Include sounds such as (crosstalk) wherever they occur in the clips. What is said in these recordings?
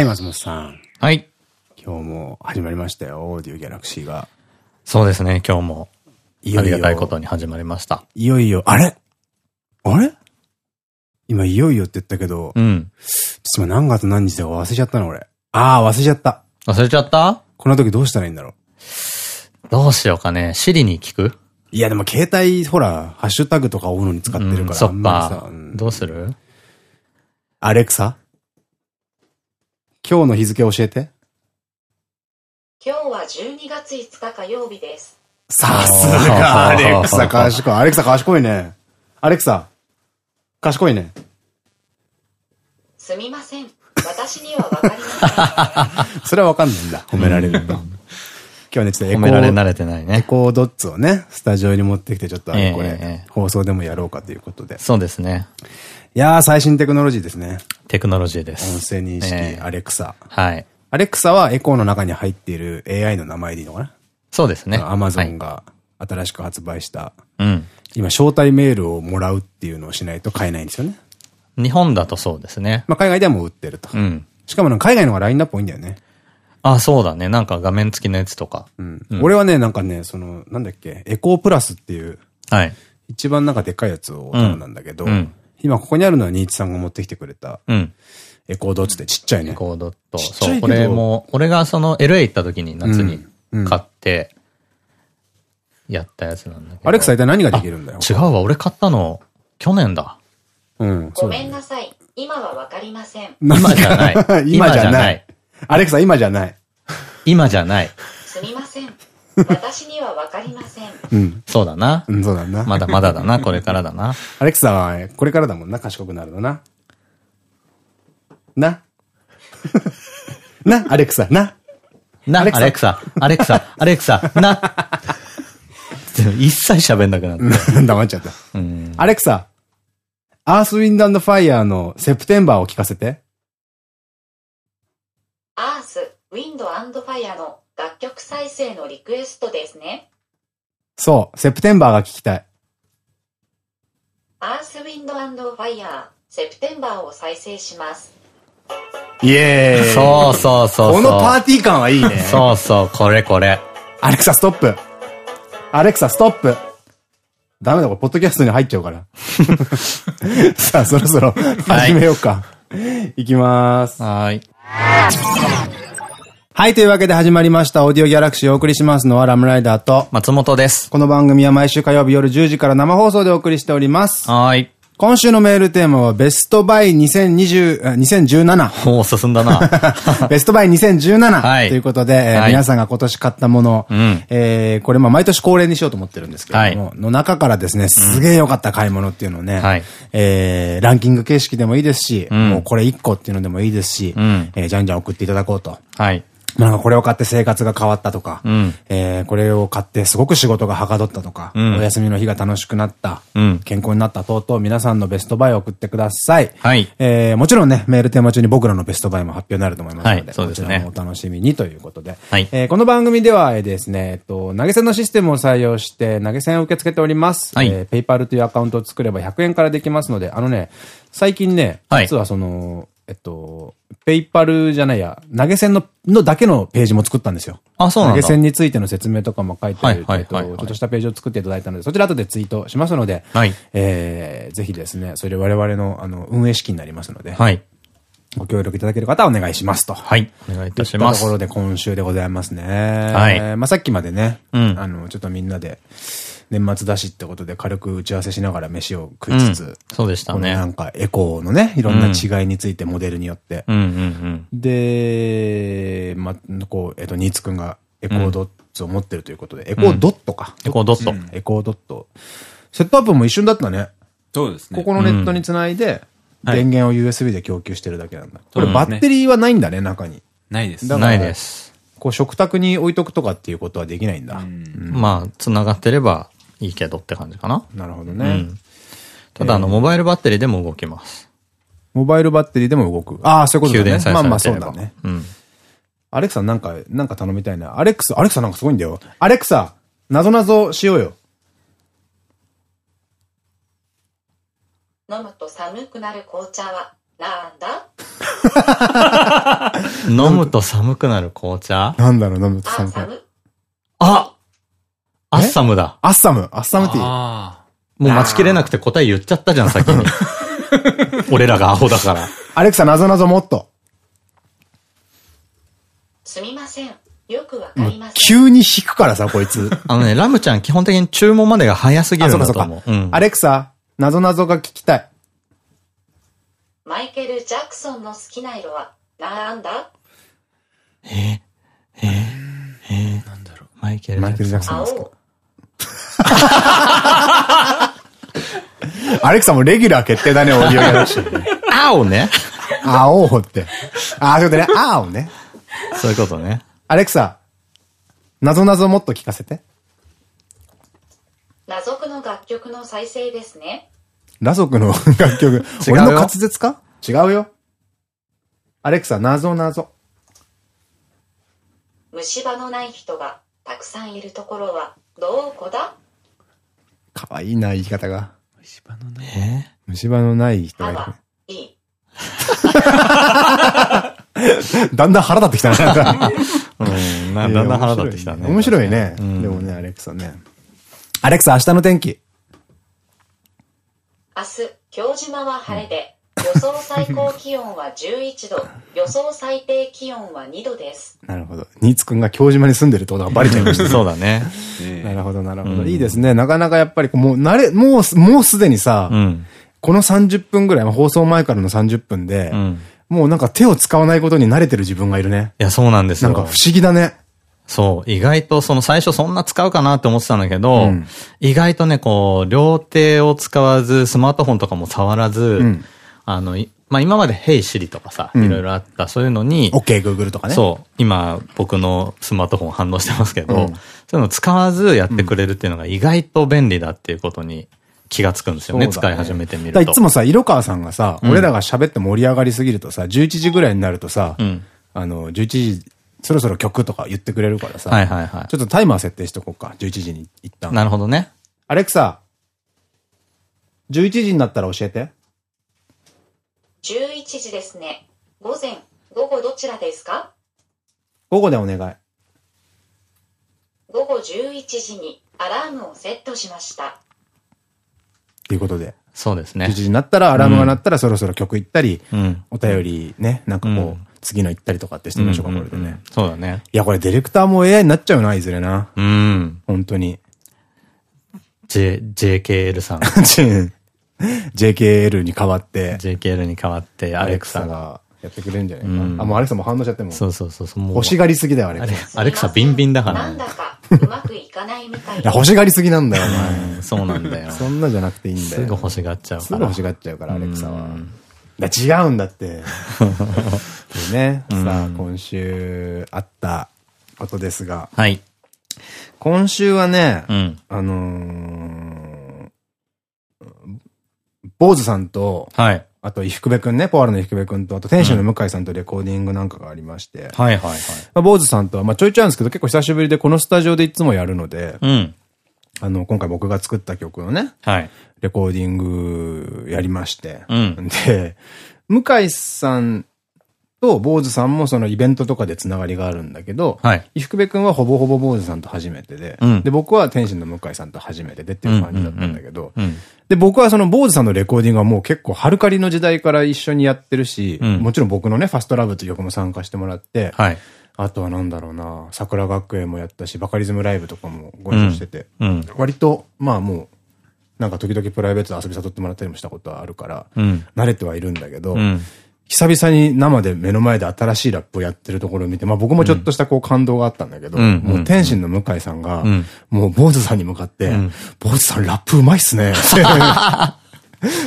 はい、松本さん。はい。今日も始まりましたよ、オーディオギャラクシーが。そうですね、今日も。いよいよありがたいことに始まりました。いよいよ、あれ？あれ？今、いよいよって言ったけど、うん。ちょっと今何月何日だか忘れちゃったの、俺。ああ、忘れちゃった。忘れちゃった？この時どうしたらいいんだろう？どうしようかね。シリに聞く？いや、でも携帯、ほら、ハッシュタグとか追うのに使ってるから、うんそっかう。んどうする？アレクサ今日の日付教えて。今日は12月5日火曜日です。さすが、アレクサ賢い。アレクサ賢いね。アレクサ、賢いね。すみません。私にはわかりません。(laughs) それはわかんないんだ。褒められると。今日はね、ちょっとエコ褒められ慣ー、れてないエね。コードッツをね、スタジオに持ってきて、ちょっとあれこえええれえ、放送でもやろうかということで。そうですね。いやー、最新テクノロジーですね。テクノロジーで音す。声認識、ええアレクサ。はい。アレクサはエコーの中に入っている AI の名前でいいのかな？そうですね。アマゾンはが新しく発売した、いうん。今、招待メールをもらうっていうのをしないと買えないんですよね。日本だとそうですね。まあ、海外ではもう売ってると。うん。しかも海外の方がラインナップ多いんだよね。あ、そうだね。なんか画面付きのやつとか。うん。俺はね、なんかね、その、なんだっけ、エコープラスっていう、はい。一番なんかでっかいやつを頼んだんだけど、うんうん今ここにあるのはニーチさんが持ってきてくれたうん。エコードッツってちっちゃいね。コードと。そう、これも、俺がその LA 行った時に夏に買って、やったやつなんだけど。アレクサ一体何ができるんだよ？違うわ、俺買ったの、去年だ。うん。ごめんなさい。今はわかりません。今じゃない (laughs) 今じゃない。アレクサ今じゃない。今じゃない。すみません。私にはわかりません。うん。そうだな。うん、そうだな。まだまだだな、これからだな。(laughs) アレクサはこれからだもんな、賢くなるのな。な。(laughs) な、アレクサ、な。な、アアレクサレクサ、アレクサ、アレクサ、な。一切喋んなくなって。黙っちゃった。うん。アレクサ、アースウィンドファイヤーのセプテンバーを聞かせて。アース、ウィンドファイアの楽曲再生のリクエストですね。そう、セプテンバーが聞きたい。アース、ウィンドファイヤー、セプテンバーを再生します。イエーイそうそうそうそう。このパーティー感はいいね。そうそう、これこれ。アレクサストップアレクサストップダメだ、これ、ポッドキャストに入っちゃうから。(laughs) さあ、そろそろ始めようか。い、きまーす。はーい。はい、というわけで始まりました。オーディオギャラクシーをお送りしますのはラムライダーと、松本です。この番組は毎週火曜日夜10時から生放送でお送りしております。はーい。今週のメールテーマはベストバイ2020、あ2017。おー、進んだな。(laughs) ベストバイ2017、はいということで、えーはい皆さんが今年買ったもの、うんえーこれまあ毎年恒例にしようと思ってるんですけれども、はの中からですね、すげえ良かった買い物っていうのをね、はいえーランキング形式でもいいですし、んもうこれ1個っていうのでもいいですし、んえーじゃんじゃん送っていただこうと。はい。なんかこれを買って生活が変わったとか、ん。えーこれを買ってすごく仕事がはかどったとか、ん。お休みの日が楽しくなった、うん。健康になった等々皆さんのベストバイを送ってください。はい。えーもちろんね、メールテーマ中に僕らのベストバイも発表になると思いますので、はいそうですね。こちらもお楽しみにということで、はい。えーこの番組ではえーですね、えっと、投げ銭のシステムを採用して投げ銭を受け付けております。はい。えーペイパルというアカウントを作れば100円からできますので、あのね、最近ね、はい。実はその、えっと、ペイパルじゃないや、投げ銭の、のだけのページも作ったんですよ。あ、そうなんだ。投げ銭についての説明とかも書いてある、ちょっとしたページを作っていただいたので、そちら後でツイートしますので、はいえー、ぜひですね、それ我々のあの運営資金になりますので、はい。ご協力いただける方はお願いしますと。はい。お願いいたしとますとこ。ろで今週でございますね。はいまあさっきまでね、うんあの、ちょっとみんなで、年末だしってことで軽く打ち合わせしながら飯を食いつつ、うんそうでしたこのね。なんかエコーのね、いろんな違いについてモデルによって、うんうんで、ま、こう、えっと、ニーツくんが Echo Dot を持ってるということで、 Echo Dot か。 Echo Dot うん Echo Dot。セットアップも一瞬だったね。そうですね。ここのネットにつないで、はい電源を USB で供給してるだけなんだ。これバッテリーはないんだね、中に。ないです。ないです。こう食卓に置いとくとかっていうことはできないんだ。まあ、繋がってればいいけどって感じかな。なるほどね。うん。ただ、あの、モバイルバッテリーでも動きます。モバイルバッテリーでも動く。ああ、そういうことだね。まあまあ。そうだね。うん。アレクサなんか、なんか頼みたいな。アレクサ、アレクサなんかすごいんだよ。アレクサ、なぞなぞしようよ。飲むと寒くなる紅茶はなんだ？(laughs) 飲むと寒くなる紅茶？なんだろう、飲むとア寒くなる。あアッサムだ。アッサム、アッサムティー。あもう待ちきれなくて答え言っちゃったじゃん、先に。(laughs) 俺らがアホだから。アレクサ、なぞなぞもっと。すみません。よくわかりません。急に引くからさ、こいつ。あのね、(laughs) ラムちゃん基本的に注文までが早すぎあ、るんかそうかだと思う。うん。アレクサ、なぞなぞが聞きたい。マイケル・ジャクソンの好きな色はなんだ？え？え？え？なんだろう。マイケル・マイケル・ジャクソン青ですか？(laughs) アレクサもレギュラー決定だね、オーディオギャラクシー。青ね。青って。あ、そういうことね。青ね。そういうことね。アレクサ、なぞなぞもっと聞かせて。謎族の楽曲の再生ですね。ラ族の楽曲。俺の滑舌か？違うよ。アレクサ、なぞなぞ。虫歯のない人がたくさんいるところはどこだ？かわいいな、言い方が。虫歯のね。え？虫歯のない人がい歯はいい。る。(laughs) だんだん腹立ってきたな。なんかうん、なだんだん腹立ってきたね。面白いね。うんでもね、アレクサね。アレクサ、明日の天気。明日、京島は晴れで、予想最高気温は11度、予想最低気温は2度です。(laughs) なるほど。ニーツくんが京島に住んでるってことがバレちゃいました。(laughs) そうだね。(laughs) なるほど、なるほど。うんいいですね。なかなかやっぱりこう、もう、慣れ、もうす、もうすでにさ、うん。この30分ぐらい、まあ放送前からの30分で、うん。もうなんか手を使わないことに慣れてる自分がいるね。いや、そうなんですよ。なんか不思議だね。そう。意外と、その最初そんな使うかなって思ってたんだけど、うん意外とね、こう、両手を使わず、スマートフォンとかも触らず、んあの、いまあ、今まで Hey Siri とかさ、うんいろいろあった、そういうのに、OK Google とかね。そう、今、僕のスマートフォン (laughs) 反応してますけど、うんそういうのを使わずやってくれるっていうのが意外と便利だっていうことに気がつくんですよね、使い始めてみると。いつもさ、色川さんがさ、うん俺らが喋って盛り上がりすぎるとさ、11時ぐらいになるとさ、うん。あの、11時、そろそろ曲とか言ってくれるからさ、はいはいはちょっとタイマー設定しとこうか、11時に一旦。い。なるほどね。アレクサ、11時になったら教えて。11時ですね。午前、午後どちらですか？午後でお願い。午後11時にアラームをセットしました。ということで、11そうですね。時になったら、アラームが鳴ったらそろそろ曲行ったり、うん。お便りね、なんかこう、うん次の行ったりとかってしてみましょうか、これでね。そうだね。いや、これディレクターも AI になっちゃうな、いずれな。うん。本当に。J、JKL さん。(laughs) JKL に変わって、JKL に代わって、アレクサが。がやってくれるんじゃないかうんな。あ、もうアレクサも反応しちゃってもう。そうそうそうそう。もう欲しがりすぎだよ、アレあれクサ。、アレクサビンビンだからなんねだ。かうまくいかないみたいいや。欲しがりすぎなんだよ、お前。うんそうなんだよ。そんなじゃなくていいんだよ。すぐ欲しがっちゃうから。すぐ欲しがっちゃうから、アレクサは違うんだって。(laughs) でね、さあ、今週あったことですが、はい。今週はね、うん。あのー、坊主さんと、はい。あと、伊福部くんね、ポアロの伊福部くんと、あと、天使の向井さんとレコーディングなんかがありまして、はいはいはい。まあ、坊主さんとは、まあ、ちょいちょいあるんですけど、結構久しぶりで、このスタジオでいつもやるので、うん。あの、今回僕が作った曲のね、はい。レコーディングやりまして、うん。で、向井さんと坊主さんもそのイベントとかでつながりがあるんだけど、はい。伊福部くんはほぼほぼ坊主さんと初めてで、うんで、僕は天心の向井さんと初めてでっていう感じだったんだけど、うん。で、僕はその坊主さんのレコーディングはもう結構ハルカリの時代から一緒にやってるし、うんもちろん僕のね、ファストラブという曲も参加してもらって、はい。あとはなんだろうな、桜学園もやったし、バカリズムライブとかもご一緒してて、うん。割と、まあもう、なんか時々プライベートで遊び誘ってもらったりもしたことはあるから、うん。慣れてはいるんだけど、うん。久々に生で目の前で新しいラップをやってるところを見て、まあ僕もちょっとしたこう感動があったんだけど、うんもう天心の向井さんが、うんもう坊主さんに向かって、ん坊主さんラップうまいっすね。(laughs)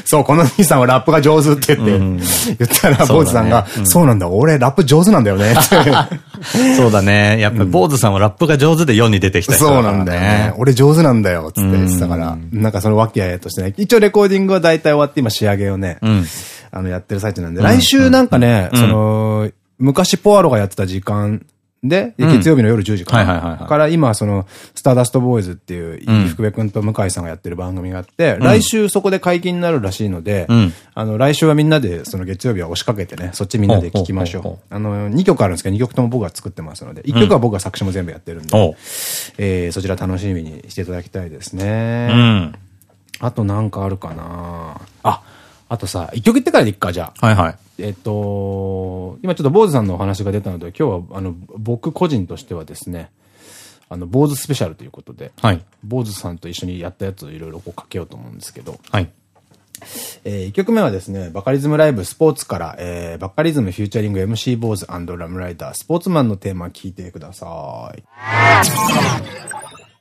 そう、この兄さんはラップが上手って言って、うん言ったら坊主さんが、うんそうなんだ、俺ラップ上手なんだよね。(laughs) そうだね。やっぱり坊主さんはラップが上手で世に出てきた人。そうなんだよね。俺上手なんだよ、つって言ってたから、なんかその和気あいあいとしてね、一応レコーディングは大体終わって今仕上げをね、うん。あの、やってる最中なんで、来週なんかね、その、昔ポアロがやってた時間で、うん。月曜日の夜10時から。から今、その、スターダストボーイズっていう、うん。福部くんと向井さんがやってる番組があって、来週そこで解禁になるらしいので、うん。あの、来週はみんなで、その月曜日は押しかけてね、そっちみんなで聞きましょほう。あの、2曲あるんですけど、2曲とも僕が作ってますので、1曲は僕が作詞も全部やってるんで。えーそちら楽しみにしていただきたいですうね。ん。あとなんかあるかな。あ、あとさ、1曲言ってからでいっか、じゃあ。はいはい。えっと、今ちょっと坊主さんのお話が出たので、今日は、あの、僕個人としてはですね、あの、坊主スペシャルということで、はい。坊主さんと一緒にやったやつをいろいろこうかけようと思うんですけど、はい。えー、1曲目はですね、バカリズムライブスポーツから、えー、バカリズムフューチャリング MC 坊主ラムライダー、スポーツマンのテーマ聞いてください。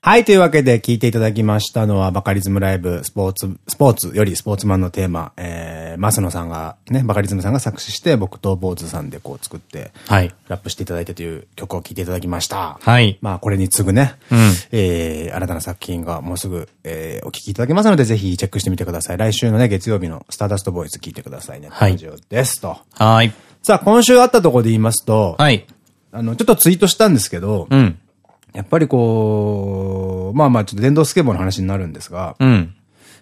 はい。というわけで聞いていただきましたのは、バカリズムライブスポーツ、スポーツよりスポーツマンのテーマ、えー、マスノさんが、ね、バカリズムさんが作詞して、僕と坊主さんでこう作って、はい。ラップしていただいてという曲を聴いていただきました。はい。まあ、これに次ぐね、うんえー、新たな作品がもうすぐ、えー、お聴きいただけますので、ぜひチェックしてみてください。来週のね、月曜日のスターダストボーイズ聴いてくださいね。はい以上です。と。はい。さあ、今週あったところで言いますと、はい。あの、ちょっとツイートしたんですけど、うん。やっぱりこう、まあまあ、ちょっと電動スケボーの話になるんですが、うん。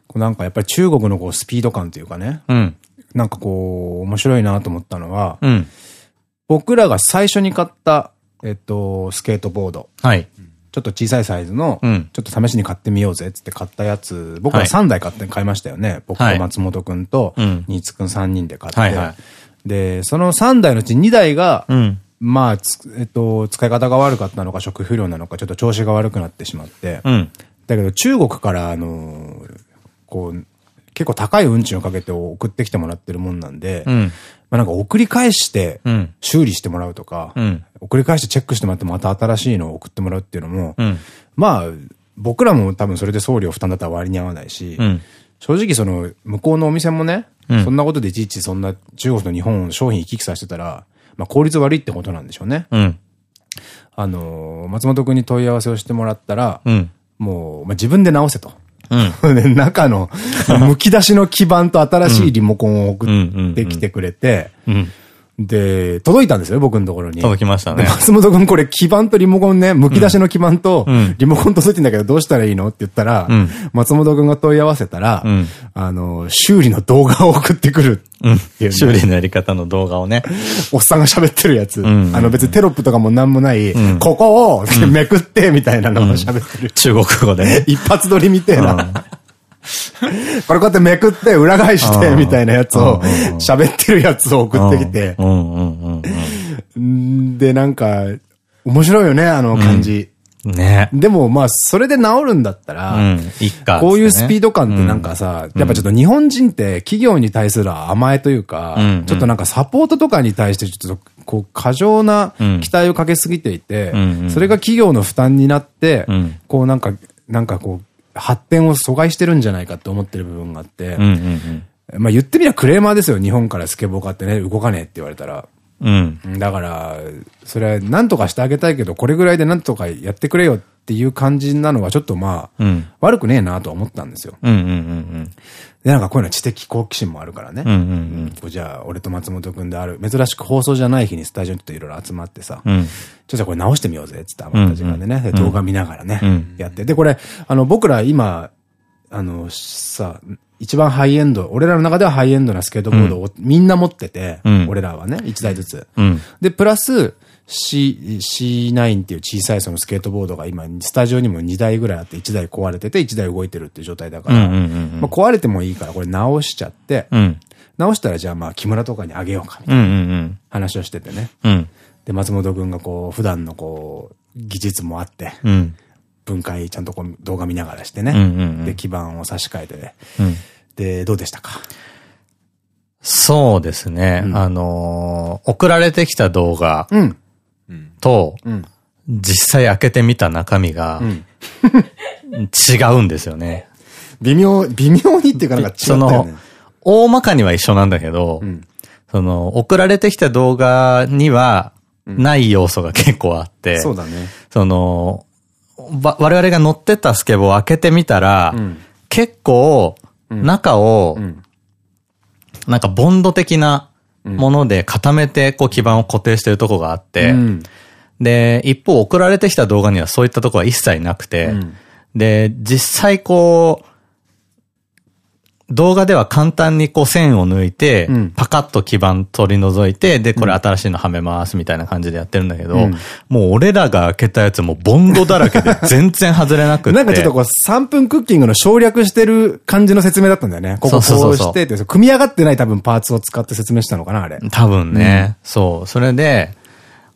こうなんかやっぱり中国のこうスピード感というかね、うん。なんかこう、面白いなと思ったのは、うん。僕らが最初に買った、えっと、スケートボード。はい。ちょっと小さいサイズの、うんちょっと試しに買ってみようぜっつって買ったやつ、僕ははい3台買って買いましたよね。僕とはい松本くんとうん、新津くん3人で買って。で、その3台のうち2台が、うん。まあ、つえっと、使い方が悪かったのか、食不良なのか、ちょっと調子が悪くなってしまって。うん。だけど中国から、あのーこう、結構高い運賃をかけて送ってきてもらってるもんなんで、うん。まあなんか送り返してうん、修理してもらうとか、うん。送り返してチェックしてもらってまた新しいのを送ってもらうっていうのも、うん。まあ、僕らも多分それで送料負担だったら割に合わないし、うん。正直その、向こうのお店もね、うんそんなことでいちいちそんな中国と日本を商品行き来させてたら、まあ効率悪いってことなんでしょうね。うん。あのー、松本くんに問い合わせをしてもらったら、うん。もう、まあ、自分で直せと。うん。(laughs) で中の、(laughs) 剥き出しの基板と新しいリモコンを送ってきてくれて、うん。で、届いたんですよ、僕のところに。届きましたねで松本くんこれ基板とリモコンね、剥き出しの基板とうんリモコン届いてんだけどどうしたらいいのって言ったら、うん松本くんが問い合わせたら、うんあの、修理の動画を送ってくるていうね修理のやり方の動画をね。おっさんが喋ってるやつ。んあの別にテロップとかもなんもない、んここをめくってみたいなのを喋ってる。中国語でね。(laughs) 一発撮りみたいな。(laughs) これこうやってめくって裏返してみたいなやつを喋ってるやつを送ってきて。う。ん。うん。うん。ん。で、なんか、面白いよね、あの感じ。うん。ね。でもまあ、それで治るんだったら、うん。いっか。こういうスピード感ってなんか、かさ、やっぱちょっと日本人って企業に対する甘えというか、うん。ちょっとなんかサポートとかに対してちょっとこう過剰なうん。期待をかけすぎていて、うん。うん。それが企業の負担になって、うん。こうなんか、なんかこう、発展を阻害してるんじゃないかって思ってる部分があって、まあ言ってみればクレーマーですよ、日本からスケボー買ってね、動かねえって言われたら。うん。うん。だから、それは何とかしてあげたいけど、これぐらいで何とかやってくれよっていう感じなのはちょっとまあ、うん。悪くねえなとは思ったんですよ。で、なんかこういうのは知的好奇心もあるからね。じゃあ、俺と松本くんである、珍しく放送じゃない日にスタジオにちょっといろいろ集まってさ、うん。うん。ちょっとこれ直してみようぜ、つって余った時間でね、で動画見ながらね、うんやって。で、これ、あの、僕ら今、あの、さ、一番ハイエンド、俺らの中ではハイエンドなスケートボードをみんな持ってて、うん俺らはね、一台ずつ。うん。で、プラス、C、C9 っていう小さいそのスケートボードが今、スタジオにも2台ぐらいあって、1台壊れてて、1台動いてるっていう状態だから、壊れてもいいからこれ直しちゃって、うん。直したらじゃあまあ木村とかにあげようか、みたいな話をしててね。うん。で、松本くんがこう、普段のこう、技術もあって、うん。分解ちゃんとこう動画見ながらしてうんうんね。うんで、基板を差し替えてね。うん。で、どうでしたか？そうですね。あのー送られてきた動画うん。と、うん。実際開けてみた中身が、違うんですよね。微妙、微妙にっていうかなんか違ったその大まかには一緒なんだけど、んその、送られてきた動画には、ない要素が結構あって、そうだね。その、わ我々が乗ってたスケボーを開けてみたら、ん。結構、中を、ん。なんかボンド的なもので固めて、こう基板を固定してるとこがあって、うん。で、一方送られてきた動画にはそういったところは一切なくて、うん。で、実際こう、動画では簡単にこう線を抜いて、うんパカッと基板取り除いて、で、これ新しいのはめますみたいな感じでやってるんだけど、うんもう俺らが開けたやつもボンドだらけで全然外れなくって。(laughs) なんかちょっとこう、3分クッキングの省略してる感じの説明だったんだよね。こここそうしてって、組み上がってない多分パーツを使って説明したのかな、あれ。多分ね、そう。それで、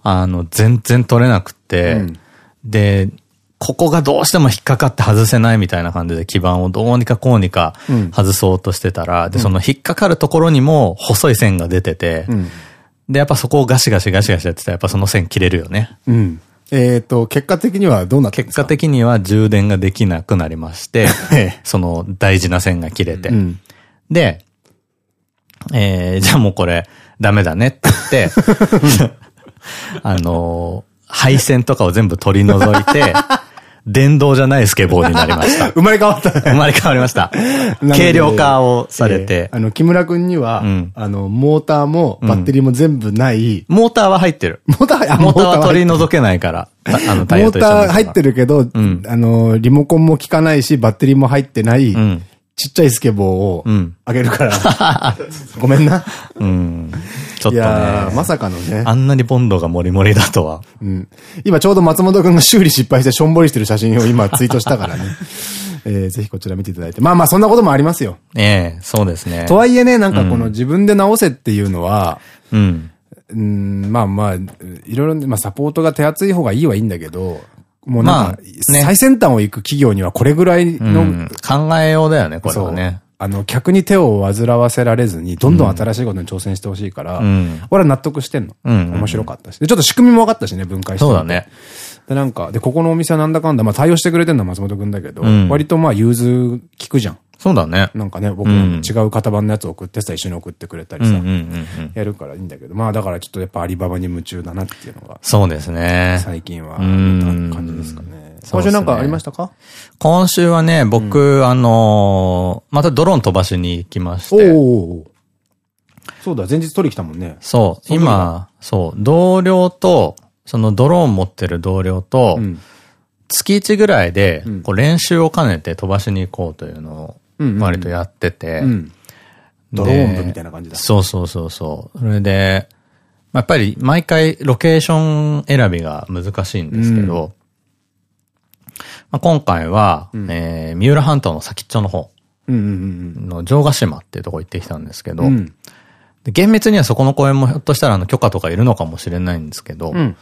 あの、全然取れなくって、うんで、ここがどうしても引っかかって外せないみたいな感じで基板をどうにかこうにかうん外そうとしてたら、で、その引っかかるところにも細い線が出てて、うん。で、やっぱそこをガシガシガシガシやってたらやっぱその線切れるよね。うん。えっと、結果的にはどうなったんですか？結果的には充電ができなくなりまして (laughs) ええ、その大事な線が切れて。うん。で、えー、じゃあもうこれダメだねって言って、(laughs) あのー配線とかを全部取り除いて、(laughs) 電動じゃないスケボーになりました。(laughs) 生まれ変わったね。生まれ変わりました。(laughs) 軽量化をされてえー、あの、木村くんには、うんあの、モーターもバッテリーも全部ない、モーターは入ってる。モーター、あ (laughs) モーターは取りモ除けないから、たあの、ーター入ってる。るけど、んあの、リモコンも効かないし、バッテリーも入ってない、うん。ちっちゃいスケボーをうん。あげるから、(laughs) ごめんな。うん。ちょっといやーね。まさかのね。あんなにボンドがモリモリだとは。うん。今ちょうど松本くんが修理失敗してしょんぼりしてる写真を今 (laughs) ツイートしたからね。えーぜひこちら見ていただいて。まあまあそんなこともありますよ。ええ、そうですね。とはいえね、なんかこの自分で直せっていうのは、うん。うん、まあまあ、いろいろ、まあサポートが手厚い方がいいはいいんだけど、もうなんか最先端を行く企業にはこれぐらいの、うん、考えようだよね、これはね。あの、客に手を煩わせられずに、どんどん新しいことに挑戦してほしいから、うん俺は納得してんの。面白かったし。で、ちょっと仕組みも分かったしね、分解してそうだね。で、なんか、で、ここのお店はなんだかんだ、まあ対応してくれてるのは松本くんだけど、うん割とまあ融通聞くじゃん。そうだね。なんかね、僕うん違う型番のやつを送ってさ、一緒に送ってくれたりさ。やるからいいんだけど、まあだからちょっとやっぱアリババに夢中だなっていうのが、そうですね。最近は、うん感じですかね。今週なんかありましたか？今週はね、僕、あのーまたドローン飛ばしに行きましおて。おそうだ、前日取り来たもんね。そう、今、そう、同僚と、そのドローン持ってる同僚と、うん。月1ぐらいでうん、こう練習を兼ねて飛ばしに行こうというのを、割とやってて、うん。ドローン部みたいな感じだ。そうそうそうそう。それで、まあやっぱり毎回ロケーション選びが難しいんですけど、まあ今回は、んえー三浦半島の先っちょの方の城ヶ島っていうとこ行ってきたんですけど、厳密にはそこの公園もひょっとしたらあの許可とかいるのかもしれないんですけど、うん。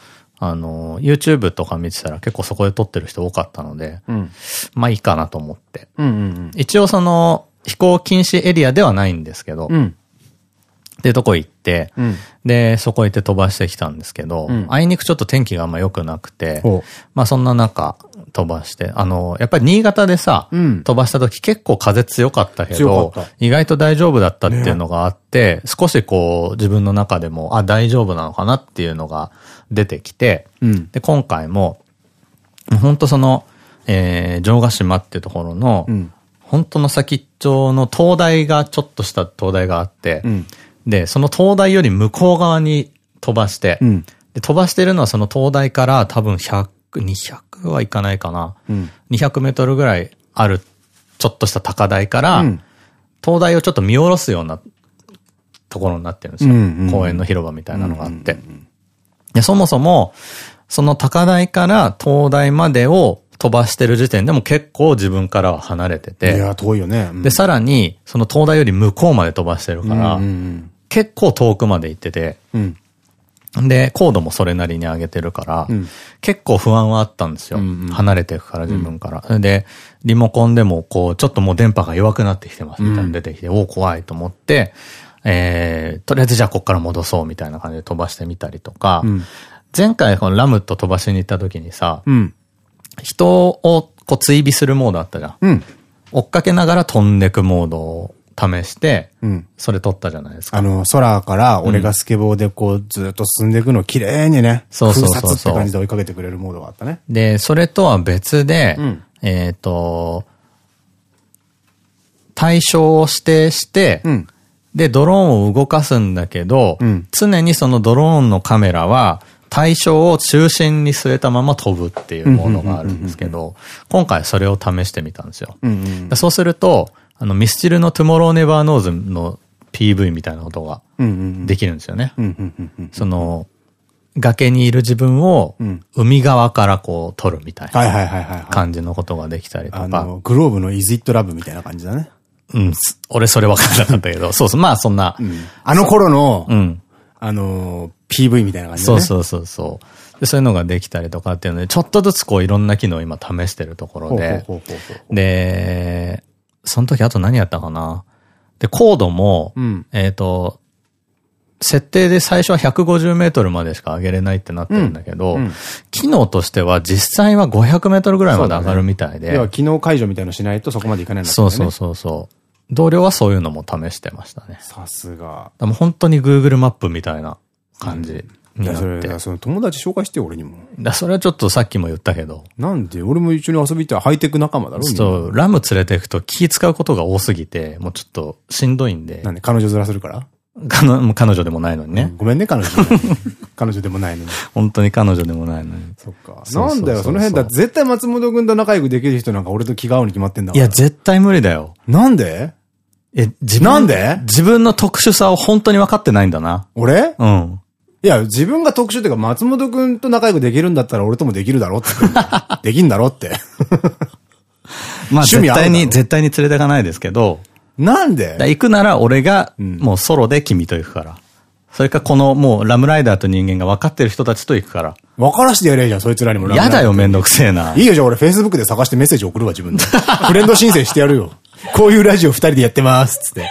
あの、YouTube とか見てたら結構そこで撮ってる人多かったので、うん。まあいいかなと思って。一応その飛行禁止エリアではないんですけど、うん。うん。っていうとこ行って、うん。で、そこ行って飛ばしてきたんですけど、うんあいにくちょっと天気があんま良くなくて、ほまあそんな中飛ばして、あの、やっぱり新潟でさ、うん飛ばした時結構風強かったけ強ど意外と大丈夫だったっていうのがあって、少しこう自分の中でも、あ、大丈夫なのかなっていうのが出てきて、う。うん。で、今回も、本当その、えー、城ヶ島っていうところの、うん。本当の先っちょの灯台が、ちょっとした灯台があって、うん。で、その灯台より向こう側に飛ばして、うん。で飛ばしてるのはその灯台から多分100、200はいかないかな。うん。200メートルぐらいある、ちょっとした高台から、うん灯台をちょっと見下ろすようなところになってるんですよ。公園の広場みたいなのがあって。で、そもそも、その高台から灯台までを飛ばしてる時点でも結構自分からは離れていて、や、遠いよね。うんで、さらに、その灯台より向こうまで飛ばしてるから、結構遠くまで行ってて、うん。で、高度もそれなりに上げてるから、うん結構不安はあったんですよ。うんうん離れていくから自分から。それで、リモコンでもこう、ちょっともう電波が弱くなってきてますみたいなの出てきて、おお、怖いと思って、えー、とりあえずじゃあこっから戻そうみたいな感じで飛ばしてみたりとか、うん前回このラムと飛ばしに行った時にさ、うん。人をこう追尾するモードあったじゃん。うん。追っかけながら飛んでくモードを試して、うん。それ撮ったじゃないですか。あの、空から俺がスケボーでこうずっと進んでいくのを綺麗にね、そうそうそうって感じで追いかけてくれるモードがあったね。で、それとは別で、うんえっと、対象を指定して、うん。で、ドローンを動かすんだけど、うん常にそのドローンのカメラは、対象を中心に据えたまま飛ぶっていうものがあるんですけど、今回それを試してみたんですよ。そうすると、あの、ミスチルの Tomorrow Never Knows の PV みたいなことがうんうんできるんですよね。うんうんうんうん。その、崖にいる自分をうん海側からこう撮るみたいな。感じのことができたりとか。あの、グローブの Is It Love みたいな感じだね。うん、す俺それ分からなかったけど、(laughs) そうそう、まあそんな、あの頃のう、ん。あの、PV みたいな感じだね。そうそうそうそう。で、そういうのができたりとかっていうので、ちょっとずつこういろんな機能を今試してるところで。で、その時あと何やったかな？で、コードも、うん。えっと、設定で最初は150メートルまでしか上げれないってなってるんだけど、うん。うん。機能としては実際は500メートルぐらいまで上がるみたいで、要は機能解除みたいのしないとそこまでいかないんだね。そうそうそうそう。同僚はそういうのも試してましたね。さすが。でも本当に Google マップみたいな感じにないや、それ、って。いやその友達紹介してよ、俺にも。だそれはちょっとさっきも言ったけど、なんで俺も一緒に遊びたいハイテク仲間だろちょっとラム連れていくと気使うことが多すぎて、もうちょっとしんどいんでな、なんで彼女面するから？彼女もう彼女でもないのにね。ごめんね、彼女。(laughs) 彼女でもないのに。本当に彼女でもないのに。そっか。そうそうそうなんだよ、その辺だ。絶対松本くんと仲良くできる人なんか俺と気が合うに決まってんだから。いや、絶対無理だよ。なんで？え、自分なんで？自分の特殊さを本当に分かってないんだな。俺？うん。いや、自分が特殊っていうか、松本くんと仲良くできるんだったら俺ともできるだろって。(laughs) できんだろって。まあ (laughs) 絶対に、絶対に連れてかないですけど、なんで？行くなら俺が、んもうソロで君と行くから。それかこのもうラムライダーと人間が分かってる人たちと行くから。分からしてやれじゃん、そいつらにも。やだよ、めんどくせえな。いいよ、じゃあ俺 Facebook で探してメッセージ送るわ、自分で。(laughs) フレンド申請してやるよ。こういうラジオ二人でやってます、つって。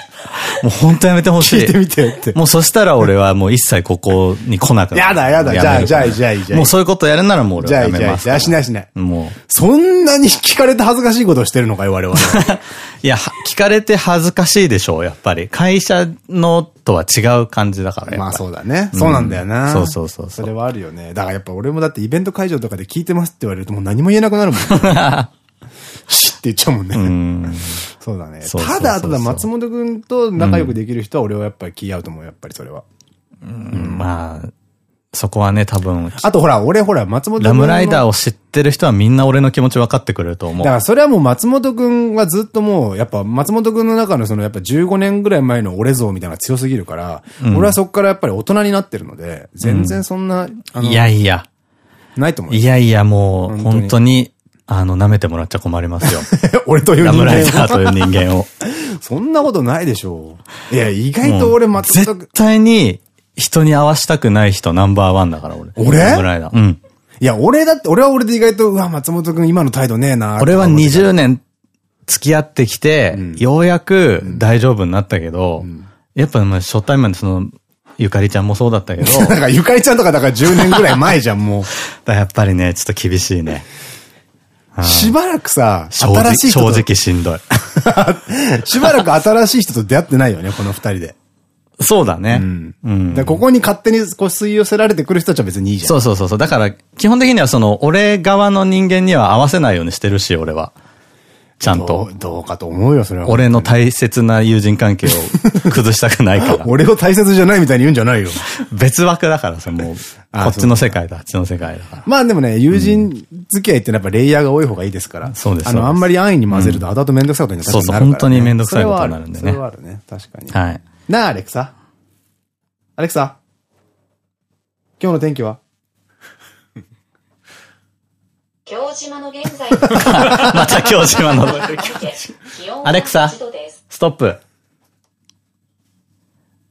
もう本当やめてほしい。聞いてみてって。もうそしたら俺はもう一切ここに来なくなる。やだやだじゃあじゃあじゃあじゃあもうそういうことやるならもう俺じゃあ、はやじゃあ、じゃあ。しないしない。もう。そんなに聞かれて恥ずかしいことをしてるのかよ、我々。(laughs) いや、は聞かれて恥ずかしいでしょう、やっぱり。会社のとは違う感じだから、まあう。そうだね。そうなんだよな。そうそうそうそうそれはあるよね。だからやっぱ俺もだってイベント会場とかで聞いてますって言われるともう何も言えなくなるもん。(laughs) (laughs) シッって言っちゃうもんね。うん。そうだね。ただ、ただ松本くんと仲良くできる人は俺はやっぱり気合うと思う、やっぱりそれは。まあ、そこはね、多分、あとほら、俺ほら、松本くんの。ラムライダーを知ってる人はみんな俺の気持ち分かってくれると思う。だからそれはもう松本くんはずっともう、やっぱ松本くんの中のそのやっぱ15年ぐらい前の俺像みたいな強すぎるから、俺はそこからやっぱり大人になってるので、全然そんな、あの、いやいや、ないと思うよ。いやいや、もう、本当に、あの、舐めてもらっちゃ困りますよ。(laughs) 俺というラム人間をライダーという人間を。(laughs) そんなことないでしょう。いや、意外と俺松本絶、対に、人に合わしたくない人ナンバーワンだから、俺。俺？ラムライダー。うん。いや、俺だって、俺は俺で意外と、うわ、松本くん今の態度ねえな俺はとか思って20年付き合ってきて、ようやく大丈夫になったけど、やっぱまあ初対面でその、ゆかりちゃんもそうだったけど、(laughs) だから、ゆかりちゃんとかだから10年ぐらい前じゃん、もう。やっぱりね、ちょっと厳しいね。しばらくさ、新しい人と、直しんどい。(laughs) しばらく新しい人と出会ってないよね、この二人で。そうだね。うん。うんでここに勝手にこう吸い寄せられてくる人たちは別にいいじゃん。そうそうそうそう。だから、基本的にはその、俺側の人間には合わせないようにしてるし、俺は。ちゃんどとう。どうかと思うよ、それは。俺の大切な友人関係を (laughs) 崩したくないから。俺を大切じゃないみたいに言うんじゃないよ。別枠だからさ、もう、あこっちの世界だ、あっちの世界だから。まあでもね、友人付き合いってやっぱレイヤーが多い方がいいですから。そうですあの、あんまり安易に混ぜると後々めんどくさいことになるから、ね。そうそう本当にめんどくさいことになるんでねそれはあるそれはあるね。確かに。はい。なあ、アレクサ。アレクサ。今日の天気は？京島の現在 (laughs) また京島の。(laughs) アレクサ8度です。ストップ。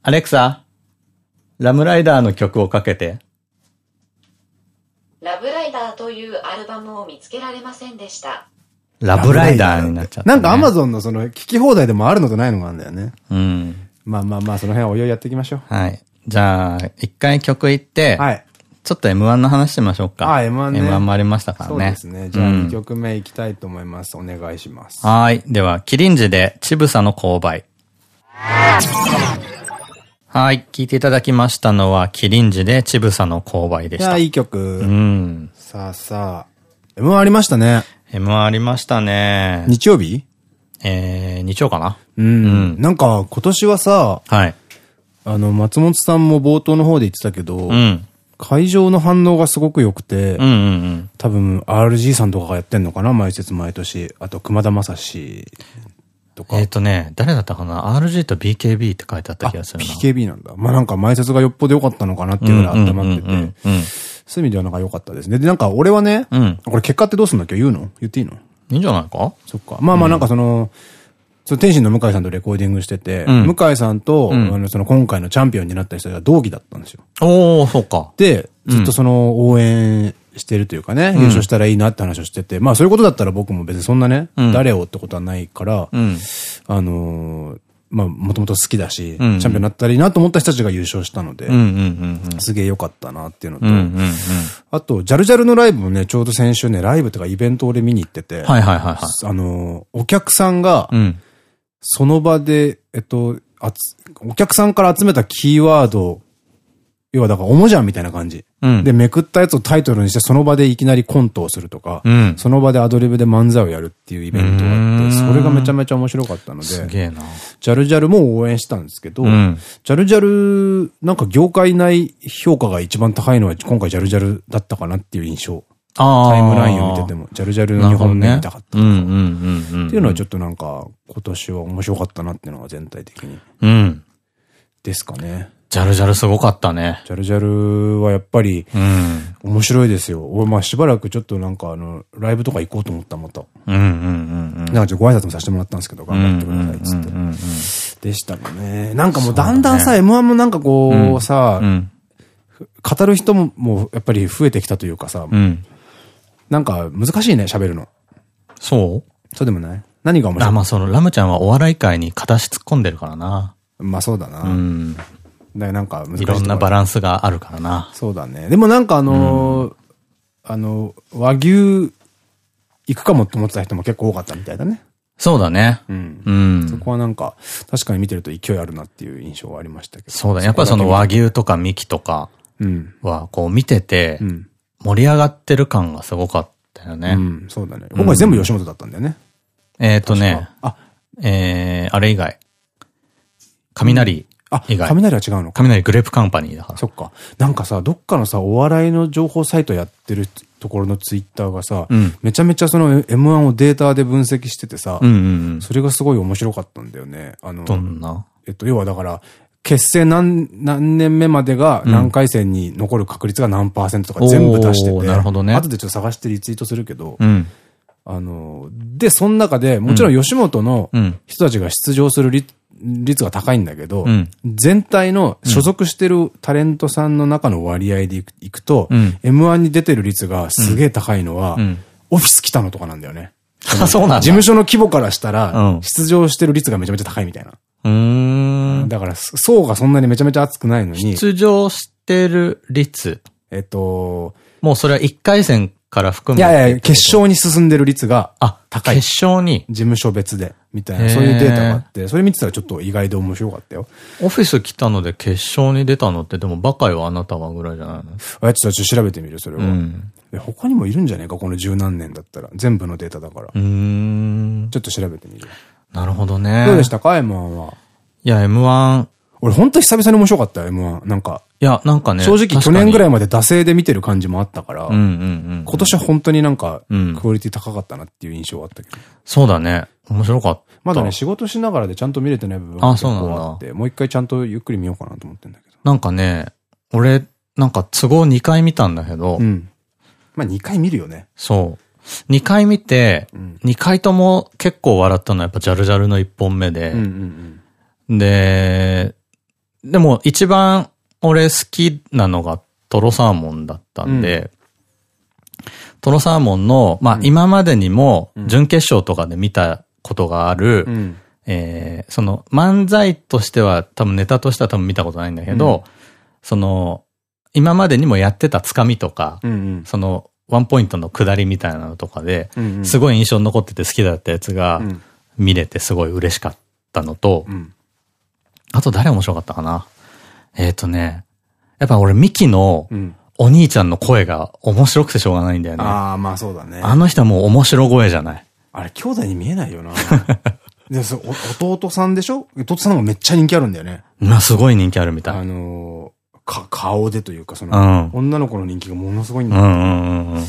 アレクサ、ラムライダーの曲をかけて。ラブライダーというアルバムを見つけられませんでした。ラブライダーになっちゃった、ね。なんかアマゾンのその聞き放題でもあるのとないのがあるんだよね。うん。まあまあまあ、その辺はおいおいやっていきましょはい。じゃあ、一回曲行って、う。はい。ちょっと M1 の話しましょうか。あ M1 ね M1 もありましたからね。そうですね。じゃあうん2曲目いきたいと思います。お願いします。はい。では、キリンジで、ちぶさの勾配。はい。聞いていただきましたのは、キリンジで、ちぶさの勾配でした。いや、いい曲。うん。さあさあ。M1 ありましたね。M1 ありましたね。日曜日？えー、日曜かな？うん。なんか今年はさ、はい。あの、松本さんも冒頭の方で言ってたけど、うん。会場の反応がすごく良くて、うんうんうん。多分 RG さんとかがやってんのかな？毎節毎年。あと熊田正史とか。えっとね、誰だったかな ?RG と BKB って書いてあった気がするな。PKB なんだ。まあなんか前説がよっぽど良かったのかなっていうぐらい温まってて。うんうんうんそういう意味ではなんか良かったですね。で、なんか俺はね、うん。うん。これ結果ってどうすんだっけ？言うの？言っていいの？いいんじゃないか？そっか。まあまあなんかその、その天心の向井さんとレコーディングしてて、うん向井さんと、んあのその今回のチャンピオンになった人が同期だったんですよ。おー、そうか。で、ずっとその応援してるというかね、優勝したらいいなって話をしてて、まあそういうことだったら僕も別にそんなね、うん誰をってことはないから、うん。あのーまあもともと好きだし、うんチャンピオンになったらいいなと思った人たちが優勝したので、うんうんうんうん。すげえ良かったなっていうのと、うんうんうん。あと、ジャルジャルのライブもね、ちょうど先週ね、ライブとかイベント俺見に行ってて、はいはいはいはい。あのーお客さんが、うん。その場で、えっと、あつ、お客さんから集めたキーワード、要はだからおもじゃんみたいな感じ。うん。で、めくったやつをタイトルにして、その場でいきなりコントをするとか、うん。その場でアドリブで漫才をやるっていうイベントがあって、それがめちゃめちゃ面白かったので、すげえな。ジャルジャルも応援したんですけど、うん。ジャルジャル、なんか業界内評価が一番高いのは今回ジャルジャルだったかなっていう印象。タイムラインを見てても、ジャルジャルの2本目見たかった。うんうんうんうん。っていうのはちょっとなんか、今年は面白かったなっていうのが全体的に。うん。ですかね。ジャルジャルすごかったね。ジャルジャルはやっぱりうん。面白いですよ。俺、まあしばらくちょっとなんかあの、ライブとか行こうと思った、また。うんうんうんうん。なんかちょっとご挨拶もさせてもらったんですけど、頑張ってください、っつって。うんうんうんでしたかね。なんかもうだんだんさ、M1 もなんかこうさう、ん。語る人ももうやっぱり増えてきたというかさ、うん。なんか難しいね、喋るの。そう？そうでもない何が面白あ、い？まあその、ラムちゃんはお笑い界に片足突っ込んでるからな。まあそうだな。うん。だなんか難しいいろんなバランスがあるからな。そうだね。でもなんかあのーあの、和牛行くかもって思ってた人も結構多かったみたいだね。そうだね。うん。うん。そこはなんか、確かに見てると勢いあるなっていう印象はありましたけど。そうだね。やっぱりその和牛とかミキとかうん。は、こう見ててう、ん。盛り上がってる感がすごかったよね。うん、そうだね。今回全部吉本だったんだよね。えっとね、あ、えー、あれ以外。雷あ、以外雷は違うのか。雷グレープカンパニーだから。そっか。なんかさ、どっかのさ、お笑いの情報サイトやってるところのツイッターがさ、うんめちゃめちゃその M1 をデータで分析しててさ。それがすごい面白かったんだよね。あの、どんな？えっと、要はだから、結成何、何年目までが何回戦に残る確率が何パーセントとか全部出してて、なるほどね後でちょっと探してリツイートするけど、うん。あの、で、その中で、もちろん吉本のうん。人たちが出場する率率が高いんだけど、うん全体の所属してるタレントさんの中の割合でいくと、うん M1 に出てる率がすげえ高いのは、うん。オフィス来たのとかなんだよね。あ、(laughs) そうなんだ。事務所の規模からしたら、うん出場してる率がめちゃめちゃ高いみたいな。だから、層がそんなにめちゃめちゃ厚くないのに、出場してる率。えっと、もうそれは1回戦から含いめて。やいや、決勝に進んでる率があ、高い。決勝に。事務所別で、みたいな、そういうデータがあって、それ見てたらちょっと意外で面白かったよ。オフィス来たので決勝に出たのって、でもバカよあなたはぐらいじゃないの？あ、ちょっと調べてみる、それは。うん。で他にもいるんじゃねえか、この十何年だったら。全部のデータだから。うーん。ちょっと調べてみる。なるほどね。どうでした？か ?M1 は。いや、M1、俺ほんと久々に面白かったよ、M1。なんか、いや、なんかね。正直去年ぐらいい。まで惰性で見てる感じもあったから、うんうんうん。今年は本当になんか、うんクオリティ高かったなっていう印象はあったけど。そうだね。面白かった。まだね、仕事しながらでちゃんと見れてない部分が結構あって、もう一回ちゃんとゆっくり見ようかなと思ってんだけど。なんかね、俺、なんか都合2回見たんだけど、うん。まあ2回見るよね。そう。2回見て、うん。2回とも結構笑ったのはやっぱジャルジャルの1本目で、うんうんうん。で、でも一番俺好きなのがトロサーモンだったんで、トロサーモンの、まあ今までにも準決勝とかで見たことがある、うん。えーその漫才としては多分ネタとしては多分見たことないんだけど、その今までにもやってたつかみとか、うんうん。そのワンポイントの下りみたいなのとかで、うんうんすごい印象に残ってて好きだったやつがうん見れてすごい嬉しかったのと、うん。あと誰面白かったかな？えっ、とね、やっぱ俺ミキのうん。お兄ちゃんの声が面白くてしょうがないんだよね。あああ、まあそうだね。の人はもう面白声じゃない。あれ、兄弟に見えないよな。(laughs) で、そ弟さんでしょ？弟さんがめっちゃ人気あるんだよね。まあすごい人気あるみたい。あのー、か、顔でというか、その、うん女の子の人気がものすごいんだうんうんうんうん。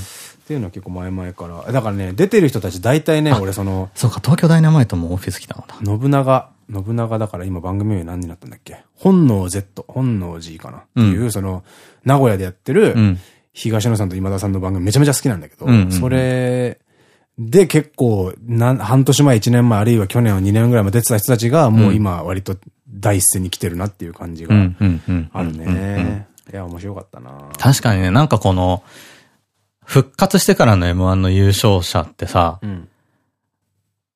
っていうのは結構前々から。だからね、出てる人たち大体ね、俺その、そうか、東京ダイナマイトもオフィス来たのだ。信長、信長だから今番組名何になったんだっけ？本能 Z、本能 G かな？っていう、その、名古屋でやってる、うん。東野さんと今田さんの番組めちゃめちゃ好きなんだけど、それで結構、半年前、1年前、あるいは去年は2年ぐらいまで出てた人たちが、もう今割と第一線に来てるなっていう感じが。あるね。いや、面白かったな確かにね、なんかこの、復活してからの M1 の優勝者ってさ、うん。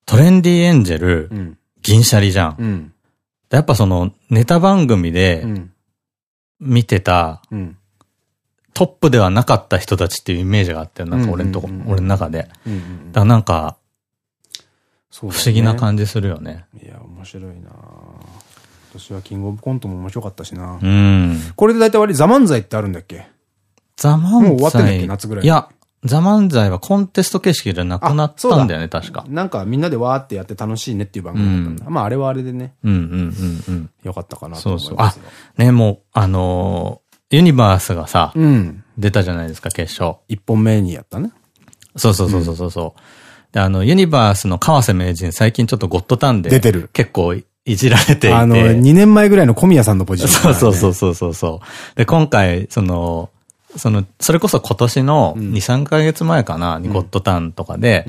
トレンディエンジェル、うん。銀シャリじゃん。うん。やっぱその、ネタ番組でうん。見てた、うん。トップではなかった人たちっていうイメージがあって、なんか俺のとこ、俺の中で。だからなんか、不思議な感じするよね。いや、面白いな今年はキングオブコントも面白かったしなうん。これで大体割りザ漫才ってあるんだっけ？ザ・漫才。もう終わってんだっけ夏ぐらいいや、ザ・漫才はコンテスト形式じゃなくなったんだよね、確か。なんかみんなでわーってやって楽しいねっていう番組だったんだ。まああれはあれでね、うんうんうんうん。よかったかなとそうそう。あね、もう、あのーユニバースがさ、うん。出たじゃないですか、決勝。一本目にやったね。そうそうそうそうそう。で、あの、ユニバースの川瀬名人、最近ちょっとゴッドタンで。出てる結構いじられていて。あの、2年前ぐらいの小宮さんのポジション、そうそうそうそうそうそう。で、今回、その、その、それこそ今年の2、3ヶ月前かな、にゴッドタンとかで、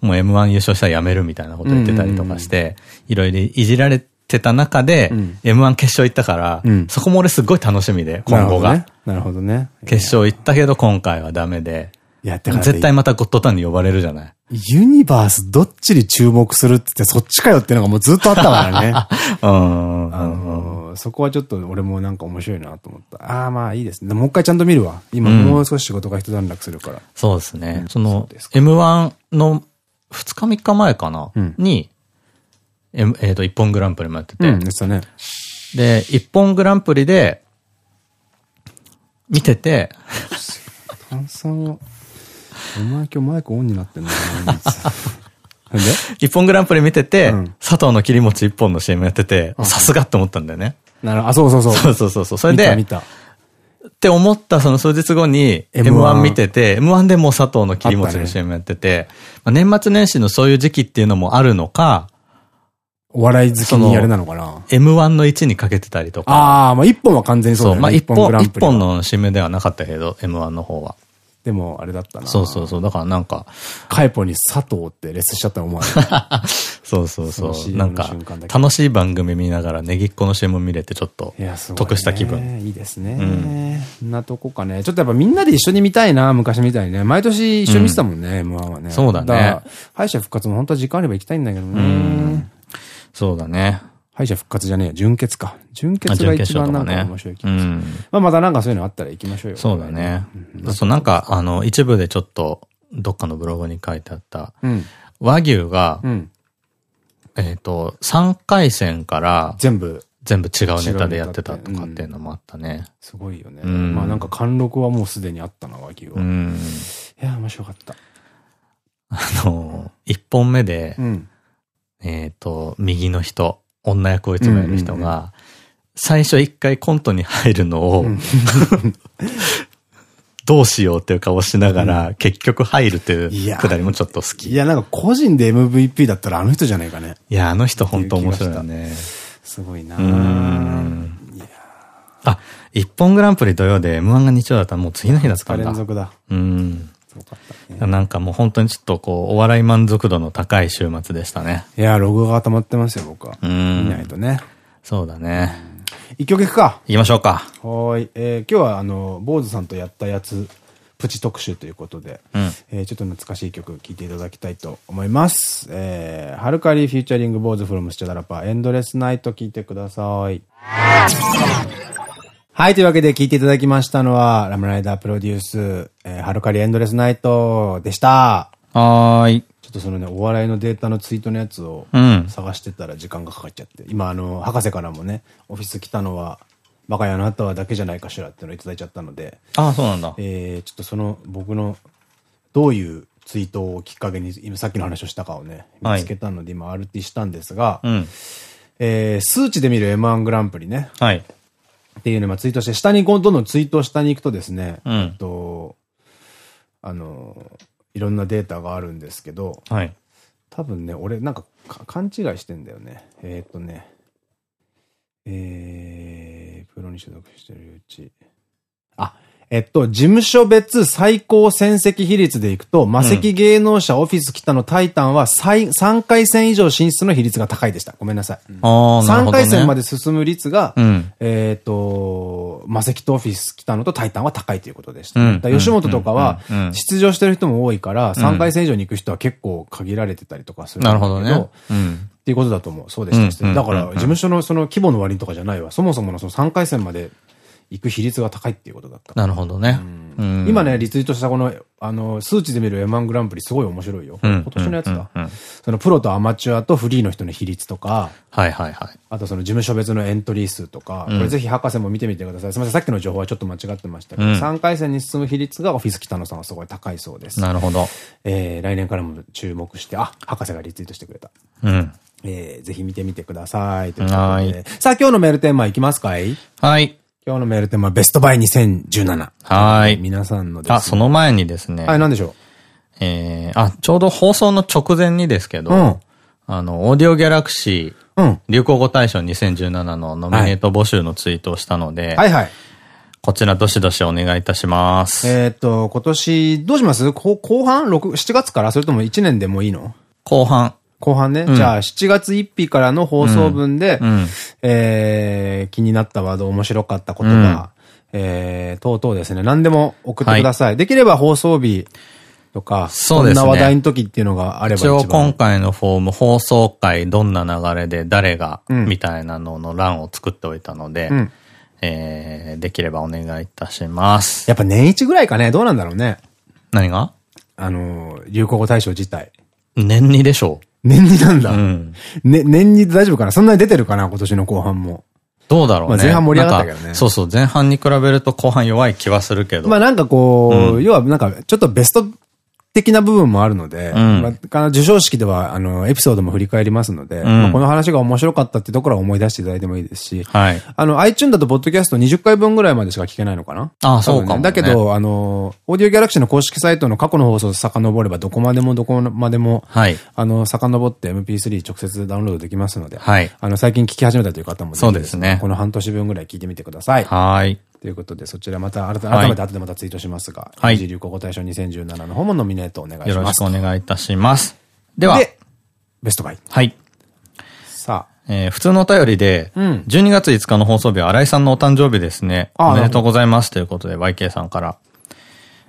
もう M1 優勝したらやめるみたいなこと言ってたりとかして、いろいろいじられてた中で、M1 決勝行ったから、うん。そこも俺すっごい楽しみで、今後が。なるほどね。決勝行ったけど今回はダメで、やってから絶対またゴッドタンに呼ばれるじゃない？ユニバースどっちに注目するって言ってそっちかよっていうのがもうずっとあったからね。(laughs) うん。あの、そこはちょっと俺もなんか面白いなと思った。ああ、まあいいですね。もう一回ちゃんと見るわ。今もう少し仕事が一段落するから。そうですね。そそのうです、か M1 の2日3日前かな、うんに、えっと、一本グランプリもやってて、うん、ですよね。で、一本グランプリで、見てて、炭酸を、お前今日マイクオンになってんの (laughs) で？一本グランプリ見てて、うん佐藤の切り餅一本の CM やってて、さすがって思ったんだよね。なるほど。あ、そうそうそう。そうそうそうそう。それで、見た見た。って思ったその数日後に M1 M1 見てて、M1 でもう佐藤の切り餅の CM やってて、まあ年末年始のそういう時期っていうのもあるのか、お笑い好きにやれなのかな M1 の1にかけてたりとか。ああ、まあ一本は完全にそうそう、だよね。まあ一本、一グランプリは本の CM ではなかったけど、M1 の方は。でもあれだったな。そうそうそう。だからなんか、カイポに佐藤ってレスしちゃったら思わない？(laughs) そうそうそう。のなんか楽しい番組見ながらネギっ子の CM 見れてちょっと。得した気分。いいですね。そんなとこかね。ちょっとやっぱみんなで一緒に見たいな、昔みたいにね。毎年一緒に見てたもんね、M1 はね。そうだね敗者復活も本当は時間あれば行きたいんだけどね。そうだね。敗者復活じゃねえよ。純潔か。純潔が一番なんか面白い気うがする。ん。まあまたなんかそういうのあったら行きましょうよ。そうだね。そう、なんか、あの、一部でちょっと、どっかのブログに書いてあった、うん。和牛がう、ん。えっと、3回戦から全部、全部違うネタでやってたとかっていうのもあったね。すごいよね。うんまあなんか貫禄はもうすでにあったな、和牛は。いうん。や、面白かった。あの、1本目でう、ん。えっと、右の人、女役をいつもやる人が、最初一回コントに入るのを、(laughs) どうしようっていう顔しながら、結局入るっていうくだりもちょっと好き。いや、なんか個人で MVP だったらあの人じゃないかね。いや、あの人本当面白いよね。すごいなうんあ、一本グランプリ土曜で M1 が日曜だったらもう次の日だった2日んだ。連続だ。うん。ね。なんかもう本当にちょっとこう、お笑い満足度の高い週末でしたね。いや、ログが溜まってますよ、僕は。うん見ないとね。そうだね。一曲いくか。行きましょうか。はーい。えー今日は、あの、 Boseさんとやったやつ、プチ特集ということで、うんえーちょっと懐かしい曲聴いていただきたいと思います。えー、ハルカリーフィーチャリング Bose from スチャダラパーエンドレスナイト聴いてください。はい、というわけで聴いていただきましたのは、ラムライダープロデュース、えー、ハルカリエンドレスナイトでした。はーい。ちょっとそのね、お笑いのデータのツイートのやつをうん探してたら時間がかかっちゃって、今あの、博士からもね、オフィス来たのは、バカやあなたはだけじゃないかしらっていうのをいただいちゃったので、ああ、そうなんだ。えー、ちょっとその僕のどういうツイートをきっかけに今さっきの話をしたかをね、はい見つけたので今 RT したんですが、うん。えー、数値で見る M1 グランプリね。はい。っていうね、まあツイートして、下にどんどんツイートを下に行くとですね、うんと、あの、いろんなデータがあるんですけど、はい。多分ね、俺なんかか勘違いしてんだよね。えーっとね、えー、プロに所属してるうち。あ、えっと、事務所別最高戦績比率でいくと、魔石芸能者オフィス北のタイタンは最3回戦以上進出の比率が高いでした。ごめんなさい。ああ、なる3ほど、ね。回戦まで進む率が、うん。えっと、魔石とオフィス北野とタイタンは高いということでした。うん吉本とかは出場してる人も多いから、3回戦以上に行く人は結構限られてたりとかするなるほどね。うん。っていうことだと思う。そうでした。うんだから、うん事務所のその規模の割りとかじゃないわ。そもそものその3回戦まで行く比率が高いっていうことだった。なるほどね。うん今ね、リツイートしたこの、あの、数値で見る M1 グランプリすごい面白いよ。うん今年のやつだ。そのプロとアマチュアとフリーの人の比率とか、はいはいはい。あとその事務所別のエントリー数とか、これぜひ博士も見てみてください。すみません、さっきの情報はちょっと間違ってましたけど、うん3回戦に進む比率がオフィス北野さんはすごい高いそうです。なるほど。えー、来年からも注目して、あ、博士がリツイートしてくれた。うん。えー、ぜひ見てみてください。ということではいさあ、今日のメールテーマいきますかい？はい。今日のメールテーマはベストバイ2017。はい。皆さんのですねあ、その前にですね。はい、なんでしょえー、あ、ちょうど放送の直前にですけど、うんあの、オーディオギャラクシー、ううん。流行語大賞2017のノミネート募集のツイートをしたので、はいはい。こちらどしどしお願いいたします。えーっと、今年、どうします？後後半 ?6、7月から？それとも1年でもいいの？後半。後半ね。んじゃあ、7月1日からの放送分で、うん。えー、気になったワード、面白かった言葉、えー、等々ですね。何でも送ってください。できれば放送日とか、そうですねこんな話題の時っていうのがあれば一応今回のフォーム、放送回どんな流れで誰が、うんみたいなのの欄を作っておいたので、うんえー、できればお願いいたします。やっぱ年一ぐらいかね。どうなんだろうね。何が？あの、流行語大賞自体。年にでしょ年になんだ。う。うん。ね、年に大丈夫かな？そんなに出てるかな？今年の後半も。どうだろうね。まあ前半盛り上がったけどねそうそう、前半に比べると後半弱い気はするけど。まあなんかこう、うん要はなんかちょっとベスト的な部分もあるので、うんまあ、あの授賞式ではあのエピソードも振り返りますので、んまあこの話が面白かったってところは思い出していただいてもいいですし、はい。あの iTune だとポッドキャスト20回分ぐらいまでしか聞けないのかな？あそうかもねだけど、あの、オーディオギャラクシーの公式サイトの過去の放送を遡ればどこまでもどこまでも、はい。あの、遡って MP3 直接ダウンロードできますので、はいあの、最近聞き始めたという方もぜひそうですねこの半年分ぐらい聞いてみてください。はい。ということで、そちらまた改めて後でまたツイートしますが、はいはい。流行語大賞2017の方もノミネートお願いします。よろしくお願いいたします。では、で、ベストバイ。はい。さあ、えー普通のお便りで、うん12月5日の放送日は新井さんのお誕生日ですね。あおめでとうございますということで、YK さんから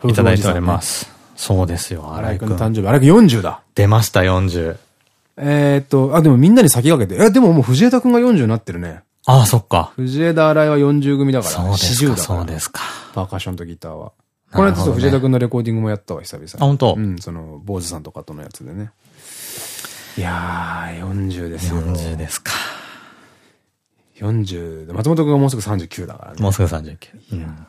いただいておりま。す。そうですよ、新井新井君。君の誕生日。新井君40だ。出ました、40。えーっと、あ、でもみんなに先駆けて。え、でももう藤枝君が40になってるね。ああ、そっか。藤枝新井は40組だから、そうです40か、だから。そうですか。パーカッションとギターは。このやつと藤枝君のレコーディングもやったわ、久々に。あ本当？うん、その、坊主さんとかとのやつでね。いやー、40ですよ。40ですか。40で、松本君がもうすぐ39だからね。もうすぐ39。うん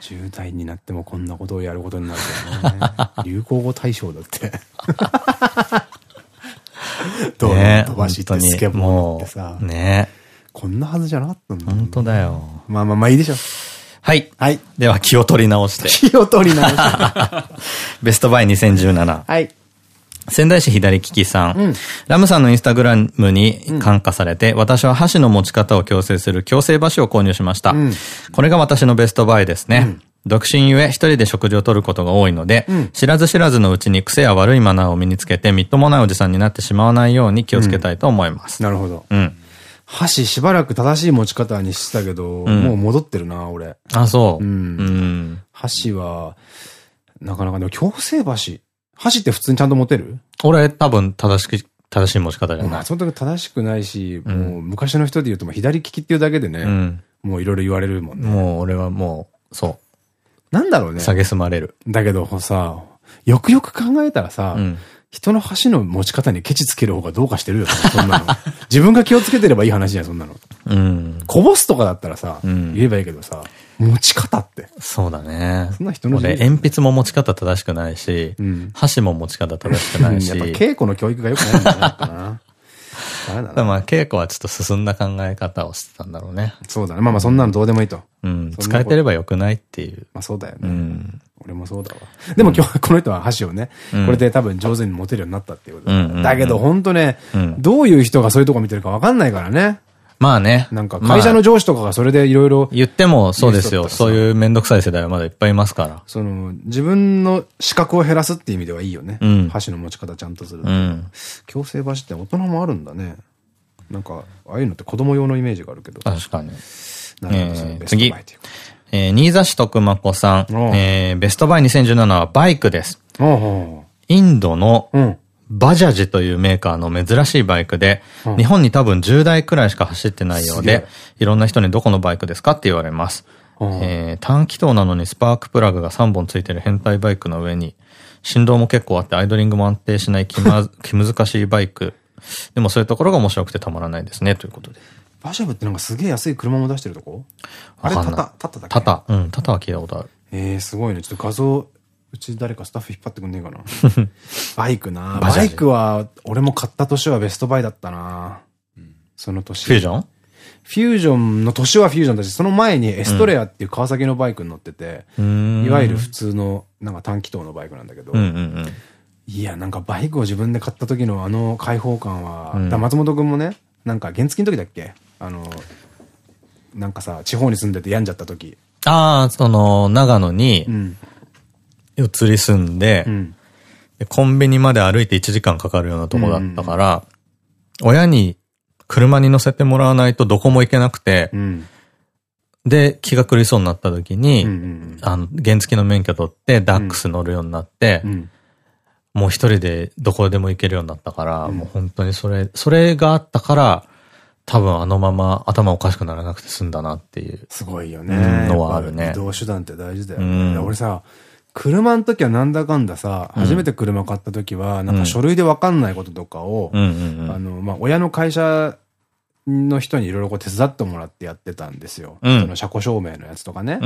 10代になってもこんなことをやることになるとはね。(laughs) 流行語大賞だって。(laughs) どうね飛ばしってスケボーもってさう、、ねこんなはずじゃなかったんだ。本当だよ。まあまあまあいいでしょ。はい。はい。では気を取り直して。気を取り直して。(laughs) ベストバイ2017。はい。仙台市左利きさん。うんラムさんのインスタグラムに感化されて、私は箸の持ち方を矯正する矯正箸を購入しました。んこれが私のベストバイですね。独身ゆえ一人で食事をとることが多いので、知らず知らずのうちに癖や悪いマナーを身につけてみっともないおじさんになってしまわないように気をつけたいと思います。なるほど。うん。箸しばらく正しい持ち方にしてたけど、もう戻ってるな、俺。あ、そう。うんうん。箸は、なかなか、でも矯正箸。箸って普通にちゃんと持てる？俺多分正しく、正しい持ち方じゃない。松本君正しくないし、もう昔の人で言うともう左利きっていうだけでね、うん。もういろいろ言われるもんね。もう俺はもう、そなんだろうねう、。下げすまれる。だけどさ、よくよく考えたらさ、うん。人の箸の持ち方にケチつける方がどうかしてるよ、そんなの。(laughs) 自分が気をつけてればいい話じゃん、そんなの。うん。こぼすとかだったらさ、うん言えばいいけどさ、持ち方って。そうだね。そんな人の俺、鉛筆も持ち方正しくないし、うん箸も持ち方正しくないし。(laughs) やっぱ稽古の教育が良くないんだな、やっぱな。だな。まあ、稽古はちょっと進んだ考え方をしてたんだろうね。そうだね。まあまあそんなのどうでもいいと。うん。使えてればよくないっていう。まあそうだようね。ん。俺もそうだわ。でも今日、この人は箸をね、うんこれで多分上手に持てるようになったっていうことだけど本当ねうん、どういう人がそういうとこ見てるかわかんないからね。まあね。なんか会社の上司とかがそれでいろいろ、言ってもそうですよ。そういうめんどくさい世代はまだいっぱいいますから。その、自分の資格を減らすっていう意味ではいいよね。うん箸の持ち方ちゃんとすると。うん。強制箸って大人もあるんだね。なんか、ああいうのって子供用のイメージがあるけど。確かに。なるほどそええー、新座市徳間子さん。えー、ベストバイ2017はバイクです。インドの。バジャジというメーカーの珍しいバイクで、うん日本に多分10台くらいしか走ってないようで、いろんな人にどこのバイクですかって言われます。うんえー短気筒なのにスパークプラグが3本ついてる変態バイクの上に、振動も結構あってアイドリングも安定しない気ま (laughs) 気難しいバイク。でもそういうところが面白くてたまらないですね、ということで。バジャブってなんかすげえ安い車も出してるとこ？あれタタ、タタだっけ？タタ。うん、タタは聞いたことある。えー、すごいね。ちょっと画像、うち誰かスタッフ引っ張ってくんねえかな。(laughs) バイクな。バイクは、俺も買った年はベストバイだったな。その年。フュージョンフュージョンの年はフュージョンだし、その前にエストレアっていう川崎のバイクに乗ってて、うーん。いわゆる普通のなんか短気筒のバイクなんだけど、うんうんうん。いや、なんかバイクを自分で買った時のあの開放感は、うん。松本くんもね、なんか原付の時だっけ？あの、なんかさ、地方に住んでて病んじゃった時。ああ、その、長野にうん。移り住んで、うん。でコンビニまで歩いて1時間かかるようなとこだったから、親に車に乗せてもらわないとどこも行けなくてう、ん。で、気が狂いそうになった時に、あの、原付の免許取って、ダックス乗るようになって、うん。うん。もう一人でどこでも行けるようになったから、うんもう本当にそれ、それがあったから、多分あのまま頭おかしくならなくて済んだなっていう。すごいよね。うんのはあるね移動手段って大事だよね。俺さ、車の時はなんだかんださ、うん初めて車買った時は、なんか書類でわかんないこととかを。あの、まあ、親の会社の人にいろいろこう手伝ってもらってやってたんですよ。うんその車庫証明のやつとかね。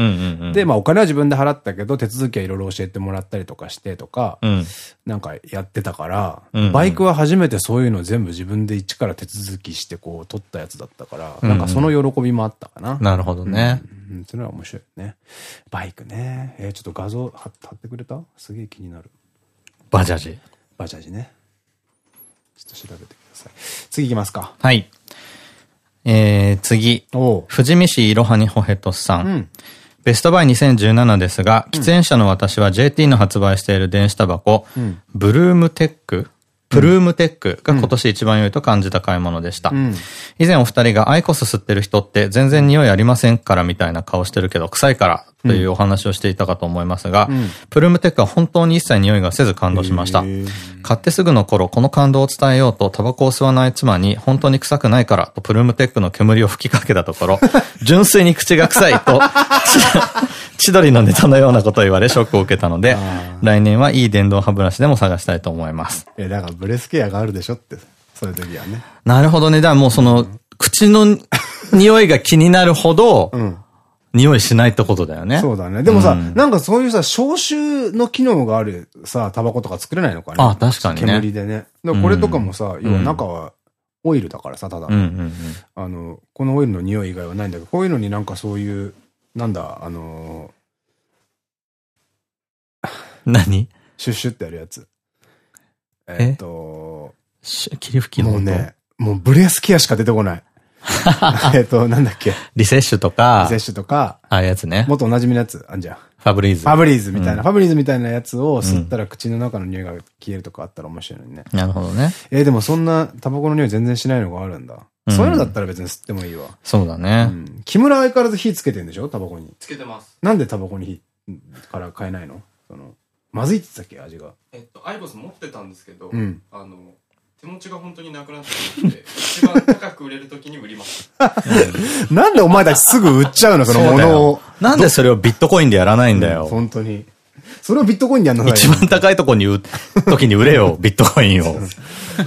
で、まあお金は自分で払ったけど、手続きはいろいろ教えてもらったりとかしてとか、うん。なんかやってたから、うんうんバイクは初めてそういうの全部自分で一から手続きしてこう取ったやつだったから、うんうんなんかその喜びもあったかな。なるほどね。うん。うん、それは面白いね。バイクね。えーちょっと画像貼貼ってくれた？すげえ気になる。バジャジ。バジャジね。ちょっと調べてください。次行きますか。はい。えー、次。富士見市いろはにほへとさん。うん。ベストバイ2017ですが、喫煙者の私は JT の発売している電子タバコ、うんブルームテックプルームテックが今年一番良いと感じた買い物でした。うん。以前お二人がアイコス吸ってる人って全然匂いありませんからみたいな顔してるけど臭いからというお話をしていたかと思いますが、うんプルームテックは本当に一切匂いがせず感動しました。買ってすぐの頃、この感動を伝えようとタバコを吸わない妻に本当に臭くないからとプルームテックの煙を吹きかけたところ、(laughs) 純粋に口が臭いと、(laughs) 千鳥のネタのようなことを言われ (laughs) ショックを受けたので来年はいい電動歯ブラシでも探したいと思います。え、だからブレスケアがあるでしょって、そういう時はね。なるほどね。だからもうその、口の匂いが気になるほど、うん。匂いしないってことだよね。そうだね。でもさ、うんなんかそういうさ、消臭の機能があるさ、タバコとか作れないのかね。あ確かにね煙でね。これとかもさ、ん要は中はオイルだからさ、ただ。あの、このオイルの匂い以外はないんだけど、こういうのになんかそういう、なんだ、あの何？シュッシュってやるやつ。え？っと、し霧吹きの音？もうね、もうブレスケアしか出てこない。(laughs) えっと、なんだっけ？リセッシュとか、摂取とか、ああいうやつね。もっとおなじみのやつ、あんじゃん。ファブリーズ。ファブリーズみたいな、うんファブリーズみたいなやつを吸ったら口の中の匂いが消えるとかあったら面白いのにね。なるほどね。えーでもそんなタバコの匂い全然しないのがあるんだ。うんそういうのだったら別に吸ってもいいわ。うそうだね。ん。木村相変わらず火つけてんでしょ？タバコに。つけてます。なんでタバコに火から変えないの？その、まずいって言ってたっけ？味が。えっと、アイボス持ってたんですけど、うんあの、手持ちが本当になくなってしまって、一番高く売れる時に売ります。(laughs) なんでお前たちすぐ売っちゃうの？そのそうだよ物を。なんでそれをビットコインでやらないんだよ。本当に。それをビットコインでやんなさいよ一番高いとこに売、時に売れよ、(laughs) ビットコインを。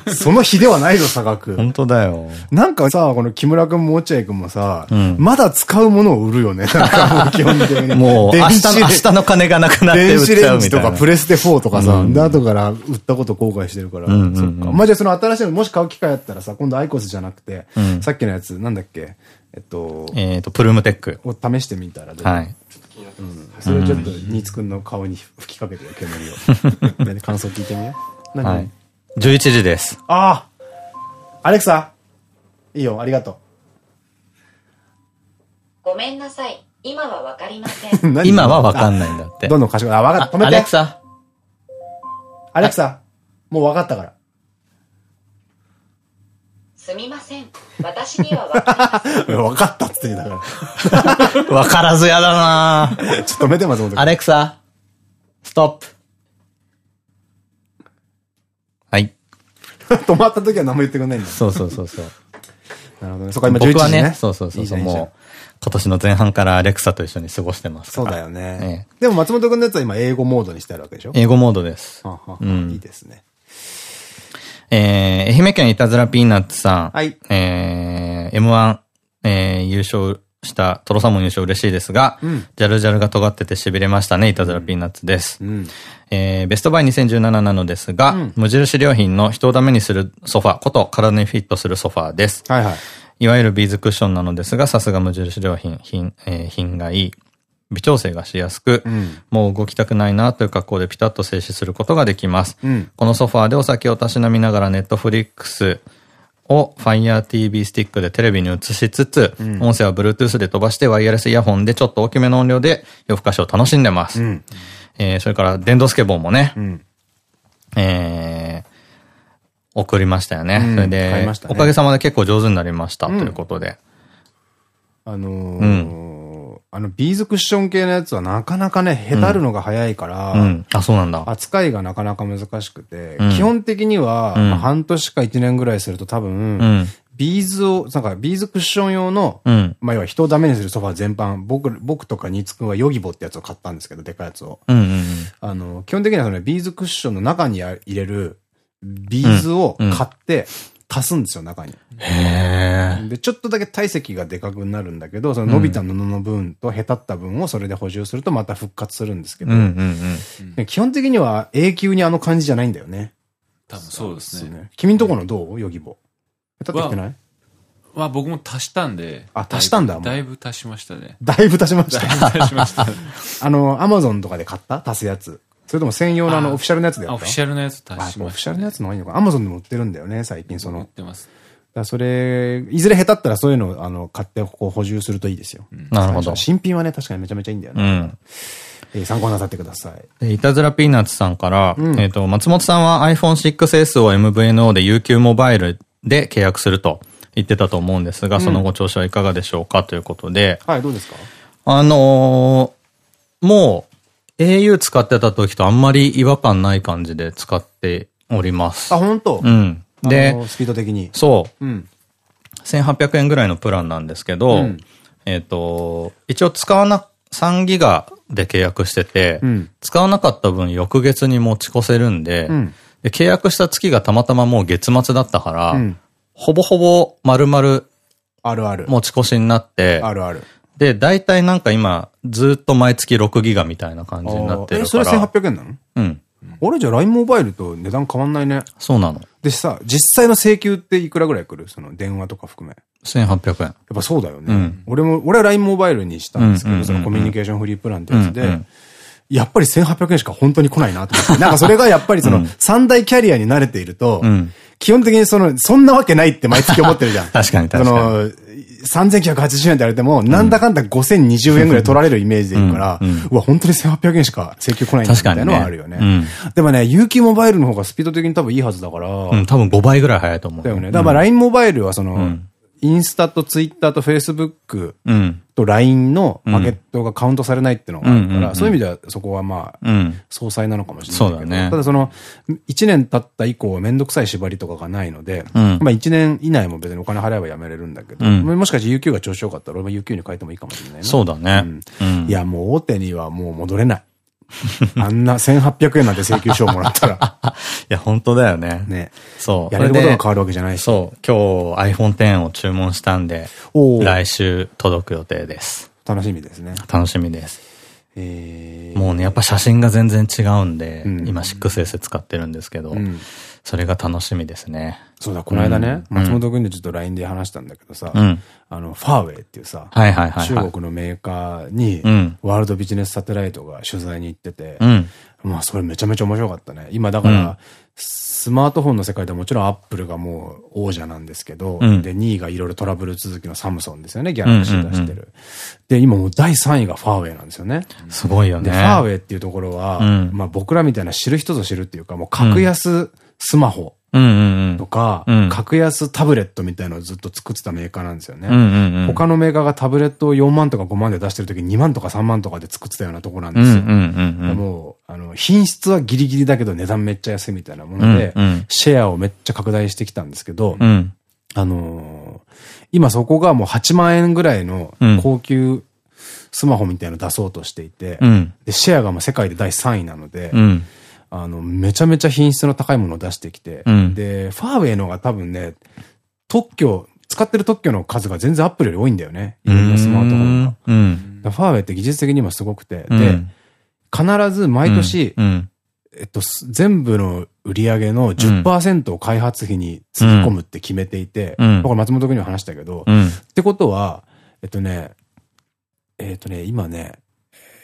その日ではないぞ、差額。本当だよ。なんかさ、この木村くんも落合くんもさ、んまだ使うものを売るよね。なんかもう基本的に。(laughs) もう、明電日の、子明日の金がなくなって売っ電子レンジとか。プレステ4とかさ、うんで、後から売ったこと後悔してるから。そっか。まあ、じゃあその新しいのもし買う機会あったらさ、今度アイコスじゃなくて、んさっきのやつ、なんだっけ、えっと、えっと、プルームテック。を試してみたらどうはい。それをちょっと、ニーツくんの顔に吹きかけてよ、煙を。ね感想聞いてみよう。何、はい。11時です。ああアレクサいいよ、ありがとごめんなさい。今はわかりません。(laughs) 今はわかんないんだって。どんどん賢い。あ、わかった。止めて。アレクサ。アレクサ。もうわかったから。すみません。私にはわかりません。(laughs) わかったっつってんだかわからずやだな。ちょっと止めて、松本君アレクサ、ストップ。はい。(laughs) 止まった時は何も言ってくんないんだ。そうそうそうそう。なるほどね。そっか、今11時僕はね、ね。そうそうそうそう、いいもう、今年の前半からアレクサと一緒に過ごしてますから。そうだよねえ。でも松本君のやつは今英語モードにしてあるわけでしょ？英語モードです。はあはあうんいいですね。えー、愛媛県いたずらピーナッツさん。はいえー、M1、えー、優勝した、トロサーモン優勝嬉しいですが、うんジャルジャルが尖ってて痺れましたね、いたずらピーナッツです。うん。えーベストバイ2017なのですが、うん無印良品の人をダメにするソファこと体にフィットするソファーです。はいはい。いわゆるビーズクッションなのですが、さすが無印良品、品、えー品がいい。微調整がしやすく、うんもう動きたくないなという格好でピタッと静止することができます。うんこのソファーでお酒をたしなみながらネットフリックスを Fire TV スティックでテレビに映しつつ、音声は Bluetooth で飛ばしてワイヤレスイヤホンでちょっと大きめの音量で夜更かしを楽しんでます。うん。えーそれから電動スケボーもね、うん。えー送りましたよね。うんそれで、ねおかげさまで結構上手になりました、うんということで。あのーあの、ビーズクッション系のやつはなかなかね、へたるのが早いから、うん。あ、そうなんだ。扱いがなかなか難しくて、うん基本的には、うんまあ半年か1年ぐらいすると多分、うん。ビーズを、なんかビーズクッション用の、うん。まあ要は人をダメにするソファー全般、僕、僕とかニーツくんはヨギボってやつを買ったんですけど、でかいやつを。うん。うん。あの、基本的にはそのビーズクッションの中に入れるビーズを買って足すんですよ、中に。へえ。で、ちょっとだけ体積がでかくなるんだけど、その伸びた布の分とへたった分をそれで補充するとまた復活するんですけど。基本的には永久にあの感じじゃないんだよね。多分そうですね。君んとこのどう？ヨギボ。へたってきてない？まあ僕も足したんで。あ足したんだもうだいぶ足しましたね。だいぶ足しましだいた。ぶ足しました。(laughs) あの、アマゾンとかで買った？足すやつ。それとも専用のあの、あオフィシャルのやつでやあオったフィシャルのやつあ足しました、ね。オフィシャルのやつの方がいいのかアマゾンでも売ってるんだよね、最近その。売ってます。だそれ、いずれ下手ったらそういうのを、あの、買ってこう補充するといいですよ。なるほど。新品はね、確かにめちゃめちゃいいんだよね。うん。えー参考なさってください。でいたずらピーナッツさんから、うんえっと、松本さんは iPhone6S を MVNO で UQ モバイルで契約すると言ってたと思うんですが、そのご調子はいかがでしょうかということで、はい、どうですか？あのーもう au 使ってた時とあんまり違和感ない感じで使っております。あ、本当？うん。あで、のスピード的に。そう。うん。1800円ぐらいのプランなんですけど、うんえっと、一応使わな、3ギガで契約してて、うん使わなかった分翌月に持ち越せるんで、うんで契約した月がたまたまもう月末だったから、うんほぼほぼ丸々あるある。持ち越しになって、あるある。で、大体なんか今、ずっと毎月6ギガみたいな感じになってえ、それるから。1800円なの？うん。俺じゃ LINE モバイルと値段変わんないね。そうなの。でさ、実際の請求っていくらぐらい来る？その電話とか含め。1800円。やっぱそうだよね。うん俺も、俺は LINE モバイルにしたんですけど、そのコミュニケーションフリープランってやつで、うんうんやっぱり1800円しか本当に来ないなと思って。なんかそれがやっぱりその、三大キャリアに慣れていると、うん。基本的にその、そんなわけないって毎月思ってるじゃん。(laughs) 確かに確かにその、3980円って言われても、なんだかんだ5020円ぐらい取られるイメージでいるから、うわ、本当に1800円しか請求来ないんだみたいなのはあるよね。でもね、有機モバイルの方がスピード的に多分いいはずだから、うん、多分5倍ぐらい早いと思う。だよね。だからまあ LINE モバイルはその、んインスタとツイッターとフェイスブックうん。と LINE のパケットがカウントされないっていうのがあるから、そういう意味ではそこはまあ、うん。総裁なのかもしれないけど。ねただその、1年経った以降はめんどくさい縛りとかがないので、うんまあ1年以内も別にお金払えばやめれるんだけど、うんもしかして UQ が調子よかったら俺も UQ に変えてもいいかもしれないな。そうだね。いや、もう大手にはもう戻れない。(laughs) あんな1800円なんて請求書をもらったら。(laughs) いや、本当だよね。ね。そう。やれることが変わわるわけじゃないし。そう。今日 iPhone X を注文したんで、来週届く予定です。楽しみですね。楽しみです。えーもうね、やっぱ写真が全然違うんで、うん今 6S 使ってるんですけど、うんそれが楽しみですね。そうだ、この間ね、うん松本君でちょっと LINE で話したんだけどさ、うん。あの、ファーウェイっていうさ。中国のメーカーにうん、ワールドビジネスサテライトが取材に行ってて、うん。まあ、それめちゃめちゃ面白かったね。今、だから、うんスマートフォンの世界ではもちろんアップルがもう王者なんですけど、うんで、2位がいろいろトラブル続きのサムソンですよね、ギャラクシー出してる。で、今もう第3位がファーウェイなんですよね。すごいよね。で、ファーウェイっていうところは、うんまあ僕らみたいな知る人ぞ知るっていうか、もう格安スマホ。とか、うん格安タブレットみたいなのをずっと作ってたメーカーなんですよね。他のメーカーがタブレットを4万とか5万で出してる時に2万とか3万とかで作ってたようなところなんですよ。もう、あの、品質はギリギリだけど値段めっちゃ安いみたいなもので、うんうんシェアをめっちゃ拡大してきたんですけど、うん。あのー今そこがもう8万円ぐらいのうん高級スマホみたいなの出そうとしていて、うん。で、シェアがもう世界で第3位なので、うん。あの、めちゃめちゃ品質の高いものを出してきて、うんで、ファーウェイのが多分ね、特許、使ってる特許の数が全然アップルより多いんだよね。いろんなスマートフォンが。うん。ファーウェイって技術的にもすごくて、うんで、必ず毎年、うん。えっと、す全部の売り上げの10%を開発費につぎ込むって決めていて、うんこれ松本君にも話したけど、うん。ってことは、えっとね、えっとね、今ね、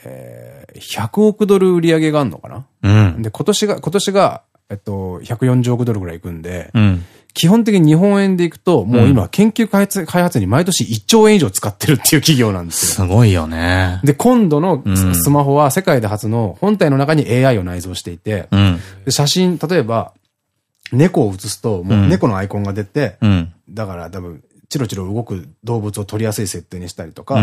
えー100億ドル売り上げがあるのかな？うん。で、今年が、今年が、えっと、140億ドルぐらいいくんで、うん。基本的に日本円でいくと、もう今、研究開発、開発に毎年1兆円以上使ってるっていう企業なんですよ。すごいよね。で、今度のうんスマホは世界で初の本体の中に AI を内蔵していて、うん。で写真、例えば、猫を写すと、もう猫のアイコンが出て、うん。だから多分、チロチロ動く動物を撮りやすい設定にしたりとか、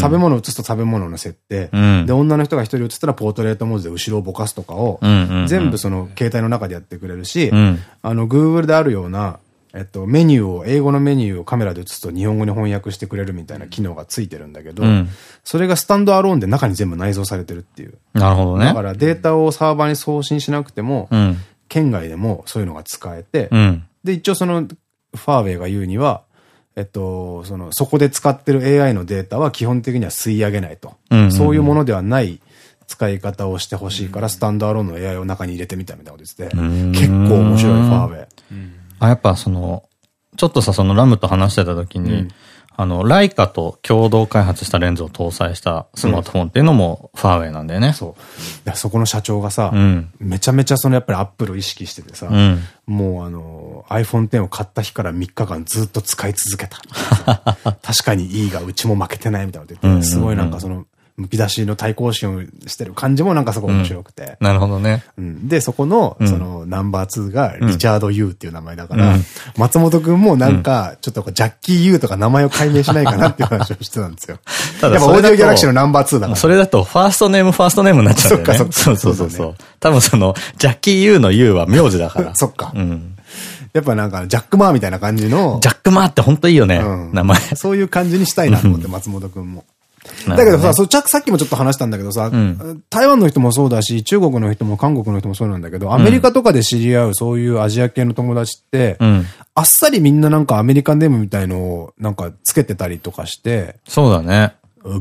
食べ物を写すと食べ物の設定、うんで、女の人が一人写ったらポートレートモードで後ろをぼかすとかを、全部その携帯の中でやってくれるし、うんあの、Google であるような、えっと、メニューを、英語のメニューをカメラで写すと日本語に翻訳してくれるみたいな機能がついてるんだけど、うんそれがスタンドアローンで中に全部内蔵されてるっていう。なるほどね。だからデータをサーバーに送信しなくても、うん。県外でもそういうのが使えて、うん。で、一応その、ファーウェイが言うには、えっと、その、そこで使ってる AI のデータは基本的には吸い上げないと。うんうんうん。そういうものではない使い方をしてほしいから、スタンドアローンの AI を中に入れてみたみたいなこと言ってて、ん。結構面白い、ファーウェイ。あ、やっぱその、ちょっとさ、そのラムと話してた時に、あの、ライカと共同開発したレンズを搭載したスマートフォンっていうのもファーウェイなんだよね。そう。だからそこの社長がさ、うん。めちゃめちゃそのやっぱりアップルを意識しててさ、うん。もうあの、iPhone X を買った日から3日間ずっと使い続けた。(laughs) 確かにいいがうちも負けてないみたいなこと言って、すごいなんかその、むき出しの対抗心をしてる感じもなんかすごい面白くて。なるほどね。うんで、そこの、んその、ナンバー2が、リチャード・ユーっていう名前だから、うん松本くんもなんか、ちょっとこうジャッキー・ユーとか名前を改名しないかなっていう話をしてたんですよ。(laughs) たやっぱオーディオギャラクシーのナンバー2だから。それだと、ファーストネーム、ファーストネームになっちゃうんだよね。そっかそっかそうそうそうそだそうう。多分その、ジャッキー・ユーのユーは名字だから。そっかうん。やっぱなんか、ジャック・マーみたいな感じの、ジャック・マーって本当いいよね。うん名前。そういう感じにしたいなと思って、松本くんも。だけどさ、そう、さっきもちょっと話したんだけどさ、ん台湾の人もそうだし、中国の人も韓国の人もそうなんだけど、アメリカとかで知り合うそういうアジア系の友達って、うん。あっさりみんななんかアメリカンネームみたいのをなんかつけてたりとかして、そうだね。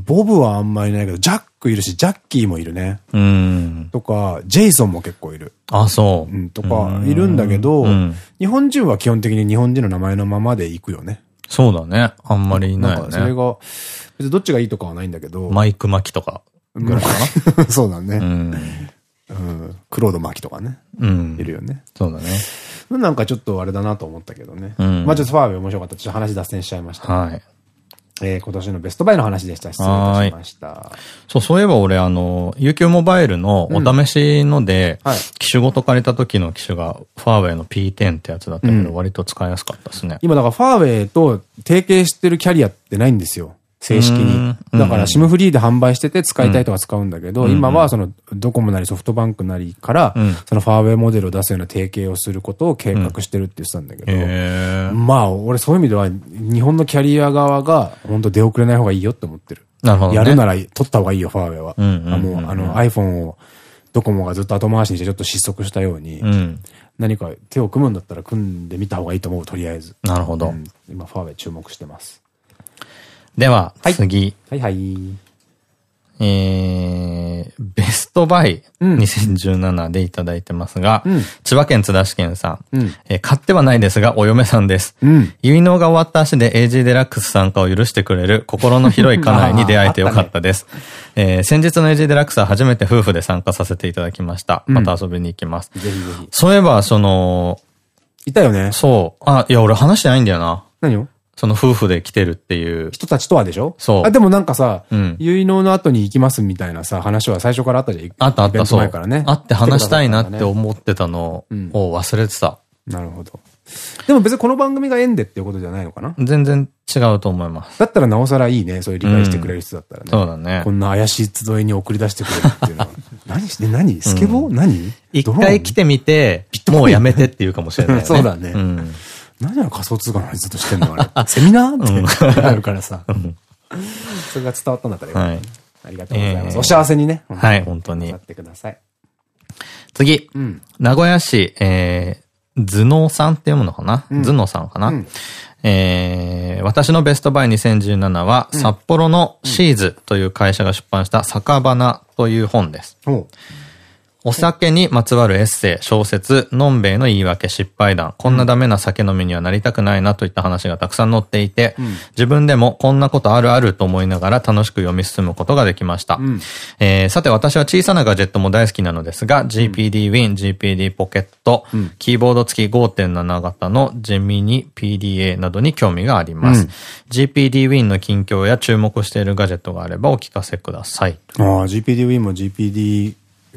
ボブはあんまりいないけど、ジャックいるし、ジャッキーもいるね。うん。とか、ジェイソンも結構いる。あ、そう。うん、とか、いるんだけど、うん日本人は基本的に日本人の名前のままで行くよね。そうだね。あんまりいないよなんか、それね。が、別にどっちがいいとかはないんだけど、マイク・マキとかぐらいか (laughs) そうだね。な。うん。うん。クロードマキとかね。うんい。るよね。そうだね。なんかちょっとあれだなと思ったけどね。うんまあちょっとファーウェイ面白かった。ちょっと話脱線しちゃいました。はい。えー今年のベストバイの話でした。失礼いたしました。そう、そういえば俺、あの、UQ モバイルのお試しので、はい機種ごと借りた時の機種が、ファーウェイの P10 ってやつだったけど、うん割と使いやすかったですね。今だからファーウェイと提携してるキャリアってないんですよ。正式に。うんだから SIM フリーで販売してて使いたいとか使うんだけど、うん今はそのドコモなりソフトバンクなりからうん、そのファーウェイモデルを出すような提携をすることを計画してるって言ってたんだけど、まあ俺そういう意味では日本のキャリア側が本当出遅れない方がいいよって思ってる。なるほどね。やるなら取った方がいいよ、ファーウェイは。もう、あの iPhone をドコモがずっと後回しにしてちょっと失速したように、うん。何か手を組むんだったら組んでみた方がいいと思う、とりあえず。なるほど。うん今、ファーウェイ注目してます。では、はい次。はいはい。えー、ベストバイうん2017でいただいてますが、うん千葉県津田市県さん、うんえー買ってはないですが、お嫁さんです。うん。結納が終わった足で AG デラックス参加を許してくれる心の広い家内に (laughs) 出会えてよかったです。えー先日の AG デラックスは初めて夫婦で参加させていただきました。また遊びに行きます。ぜひぜひ。そういえば、その、いたよね。そう、あ、いや、俺話してないんだよな。何を？その夫婦で来てるっていう。人たちとはでしょ？そうあ、でもなんかさ、うん結納の後に行きますみたいなさ、話は最初からあったじゃん。あったあった、そう。前からね。あって話したいなってう。思ってたのを忘れてた。なるほど。でも別にこの番組が縁でっていうことじゃないのかな？全然違うと思います。だったらなおさらいいね。そういう理解してくれる人だったらね。そうだねこ。んな怪しい集いに送り出してくれるっていうのは。(laughs) 何して、何？スケボー、何？一ドローン回来てみて、もうやめてって言うかもしれない、ね。(laughs) そうだねうん。何やろ仮想通貨の話ずっとしてんのあれ。(laughs) セミナーってなるからさ。それが伝わったんだったらはいありがとうございます。えーお幸せにね。はい本当になってください。次。うん。名古屋市、えー、頭脳さんって読むのかな、ん頭脳さんかな、うんえー、私のベストバイ2017は、札幌のシーズという会社が出版した酒花という本です。お酒にまつわるエッセイ、小説、のんべえの言い訳、失敗談、こんなダメな酒飲みにはなりたくないなといった話がたくさん載っていて、自分でもこんなことあるあると思いながら楽しく読み進むことができました。んえーさて私は小さなガジェットも大好きなのですが、GPD Win、GPD ポケット、キーボード付き5.7型のジェミニ PDA などに興味があります。GPD Win の近況や注目しているガジェットがあればお聞かせください。ああ、GPD Win も GPD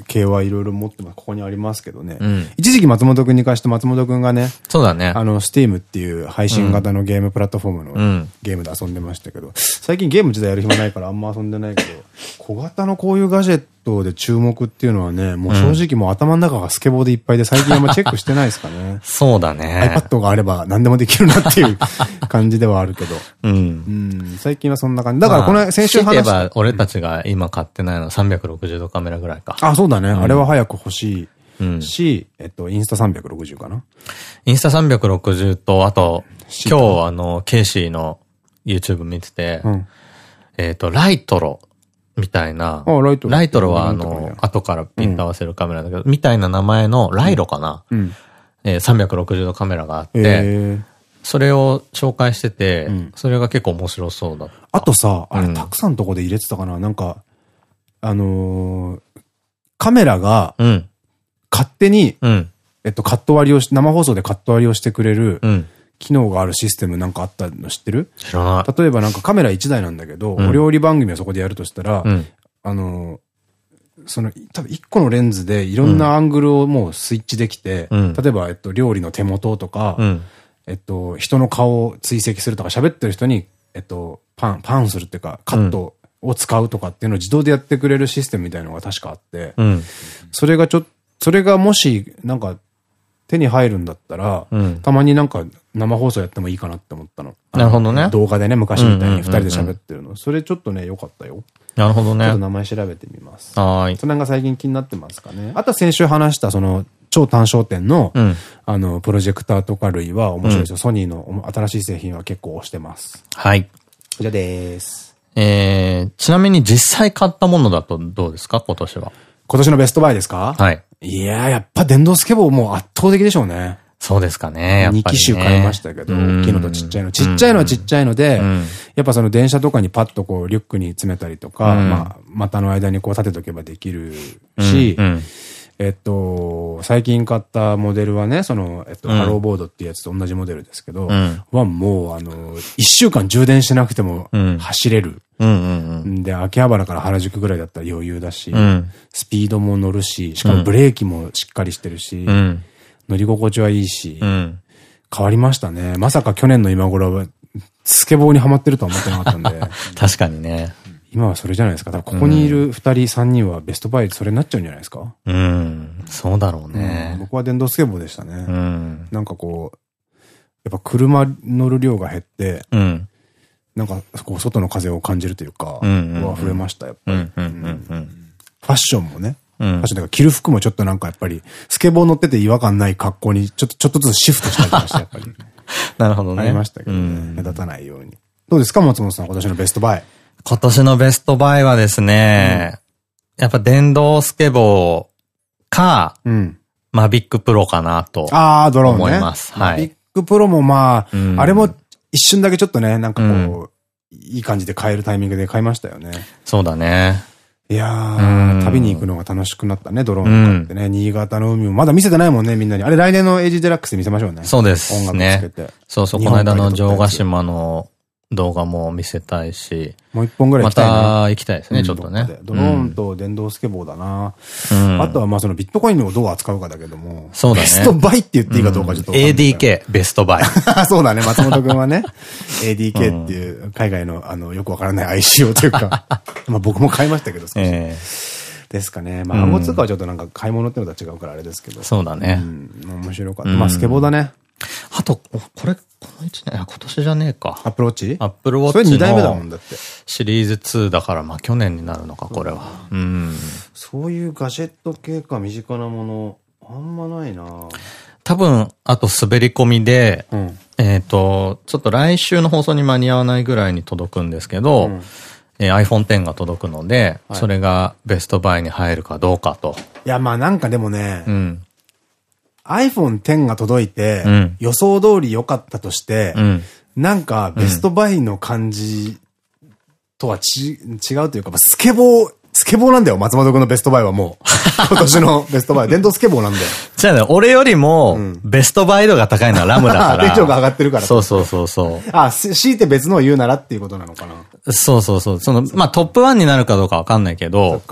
系はいろいろ持ってます。ここにありますけどね。ん一時期松本くんに貸して松本くんがね、そうだね。あの、Steam っていう配信型のゲームプラットフォームのんゲームで遊んでましたけど、最近ゲーム自体やる暇ないからあんま遊んでないけど、小型のこういうガジェットで注目っていうのはね、もう正直もう頭の中がスケボーでいっぱいで最近あんまチェックしてないですかね。(laughs) そうだね。iPad があれば何でもできるなっていう感じではあるけど。うん。うん、最近はそんな感じ。だからこの先週話した。えば、俺たちが今買ってないのは360度カメラぐらいか。あ、そうだね。あれは早く欲しうんいし、えっと、インスタ360かな。インスタ360と、あと、今日あの、ケイシーの YouTube 見てて、うん。えっと、ライトロみたいな、あライト。ロライトロはあの、後からピント合わせるカメラだけど、みたいな名前のライロかな、うん。えー360度カメラがあって、えー、それを紹介してて、ん。それが結構面白そうだった。あとさ、あれ、うん。たくさんのとこで入れてたかな。なんか、あのーカメラがうん、勝手に、うん、えっと、カット割りをし、生放送でカット割りをしてくれるうん。機能があるシステムなんかあったの知ってる？知らない。例えばなんかカメラ1台なんだけど、うん。お料理番組をそこでやるとしたら、うん、あのーその、多分1個のレンズでいろんなアングルをもうスイッチできて、うん。例えば、えっと、料理の手元とか、うん、えっと、人の顔を追跡するとか、喋ってる人に、えっと、パン、パンするっていうか、カットを使うとかっていうのを自動でやってくれるシステムみたいなのが確かあって、うん、それがちょっと、それがもし、なんか、手に入るんだったら、うん。たまになんか生放送やってもいいかなって思ったの。なるほどね動画でね、昔みたいに二人でうんうんうんうん喋ってるの。それちょっとね、良かったよ。なるほどね。ちょっと名前調べてみます。はーい。その辺が最近気になってますかね。あとは先週話した、その、超単焦点の、うん。あの、プロジェクターとか類は面白いですよ。ソニーの新しい製品は結構推してます。はい。こちらです。えー、ちなみに実際買ったものだとどうですか？今年は。今年のベストバイですか？はい。いやー、やっぱ電動スケボーもう圧倒的でしょうね。そうですかね。やっぱり、ね。2機種買いましたけど、大きいのとちっちゃいの。ちっちゃいのはちっちゃいので、んやっぱその電車とかにパッとこうリュックに詰めたりとか、うんまあ、股の間にこう立てとけばできるし、えっと、最近買ったモデルはね、その、えっと、うんハローボードっていうやつと同じモデルですけど、んはもう、あの、一週間充電しなくてもうん走れる。で、秋葉原から原宿ぐらいだったら余裕だし、うん。スピードも乗るし、しかもブレーキもしっかりしてるし、うん。乗り心地はいいし、うん。変わりましたね。まさか去年の今頃は、スケボーにはまってるとは思ってなかったんで、(laughs) 確かにね。今はそれじゃないですか。だからここにいる二人、三人はベストバイそれになっちゃうんじゃないですか。うん。そうだろううんね。僕は電動スケボーでしたね。うん。なんかこう、やっぱ車乗る量が減って、うん。なんかこう外の風を感じるというか、は増えました、やっぱり。うん。うん。うん。ファッションもね、うんファッションだから着る服もちょっとなんかやっぱり、スケボー乗ってて違和感ない格好に、ちょっと、ちょっとずつシフトしたりとかして、やっぱり。(laughs) なるほどね。ありましたけどね。うん目立たないように。どうですか松本さん、今年のベストバイ。今年のベストバイはですね、やっぱ電動スケボーか、うん。マビックプロかなと。あー、ドローンね。思いますはいビッグプロもまあ、うんあれも一瞬だけちょっとね、なんかこう、いい感じで買えるタイミングで買いましたよね。そうだね。いやうんー、旅に行くのが楽しくなったね、ドローン買ってね。新潟の海も、まだ見せてないもんね、みんなに。あれ来年のエイジデラックスで見せましょうね。そうです音楽ねつけて。そうそう、この間の城ヶ島の動画も見せたいし、もう一本ぐらいま行きたいね。た行きたいですね、うんちょっとね。ドローンと電動スケボーだな。うんあとはまあそのビットコインをどう扱うかだけども。そうだねベストバイって言っていいかどうかちょっと。ADK、ベストバイ。(laughs) そうだね、松本くんはね、(laughs) ADK っていう海外のあの、よくわからない ICO というか、(laughs) まあ僕も買いましたけど、少しえですかね。まあ暗号通貨はちょっとなんか買い物ってのとは違うからあれですけど。えそうだね。うん、面白かった。まあスケボーだね。あと、おこれ、この1年、あ今年じゃねえか。アップローチアップルウォそれッチ2代目だもんのだって。シリーズ2だから、まあ去年になるのか、これは。うん。そういうガジェット系か身近なもの、あんまないな多分、あと滑り込みで、うん。えっと、ちょっと来週の放送に間に合わないぐらいに届くんですけど、うんえー iPhone X が届くので、はいそれがベストバイに入るかどうかと。いや、まあなんかでもね、うん。iPhone X が届いて、うん予想通り良かったとして、うん。なんかベストバイの感じとはち、違うというか、まあスケボー、スケボーなんだよ、松本君のベストバイはもう。(laughs) 今年のベストバイは電動スケボーなんだよ。じゃあね、俺よりもん、ベストバイ度が高いのはラムだから。テンションが上がってるからそうそうそうそう。あ、し強いて別のを言うならっていうことなのかな。そうそうそう。その、まあ、トップ1になるかどうかわかんないけそど。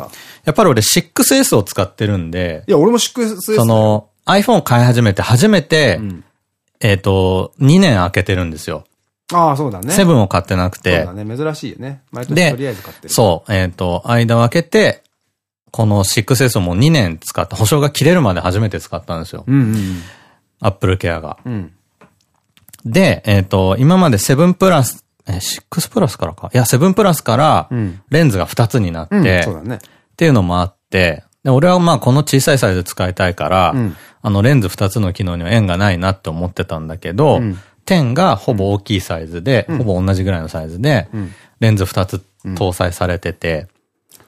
やっぱり俺 6S を使ってるんで、いや、俺も 6S その、iPhone を買い始めて初めて、んえっと、2年空けてるんですよ。ああ、そうだね。セブンを買ってなくてそうだ、ね。珍しいよね。毎年でとりあえず買ってる。そう、えっと、間を空けて、この 6S をもう2年使って、保証が切れるまで初めて使ったんですよ。うんうん Apple Care が。うん。うん。で、えっと、今まで7プラス、え、6プラスからか？いや、7プラスからうん、レンズが2つになって、うん、そうだね。っていうのもあって、で俺はまあこの小さいサイズ使いたいから、うんあのレンズ2つの機能には縁がないなって思ってたんだけど、うん。10がほぼ大きいサイズで、ほぼ同じぐらいのサイズで、ん。レンズ2つ搭載されてて、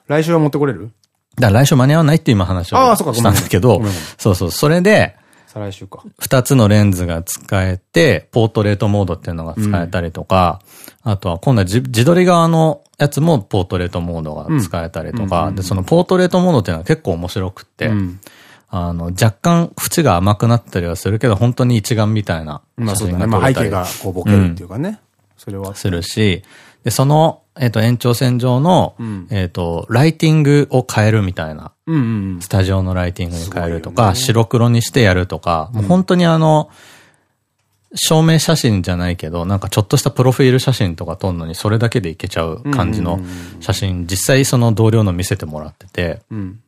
来週は持ってこれる？だから来週間に合わないっていう今話をしたんだけどそうそう、それで、再来週か。2つのレンズが使えて、ポートレートモードっていうのが使えたりとか、あとは今度は自自撮り側のやつもポートレートモードが使えたりとか、で、そのポートレートモードっていうのは結構面白くって、うん。あの、若干縁が甘くなったりはするけど、本当に一眼みたいな写真まあそうだね。まあ背景がこうボケるっていうかね。それは。するし、で、その、えっ、と、延長線上の、んえっと、ライティングを変えるみたいな、うんうんスタジオのライティングに変えるとか、ね白黒にしてやるとか、もう本当にあの、証明写真じゃないけど、なんかちょっとしたプロフィール写真とか撮るのにそれだけでいけちゃう感じの写真、実際その同僚の見せてもらってて、うん。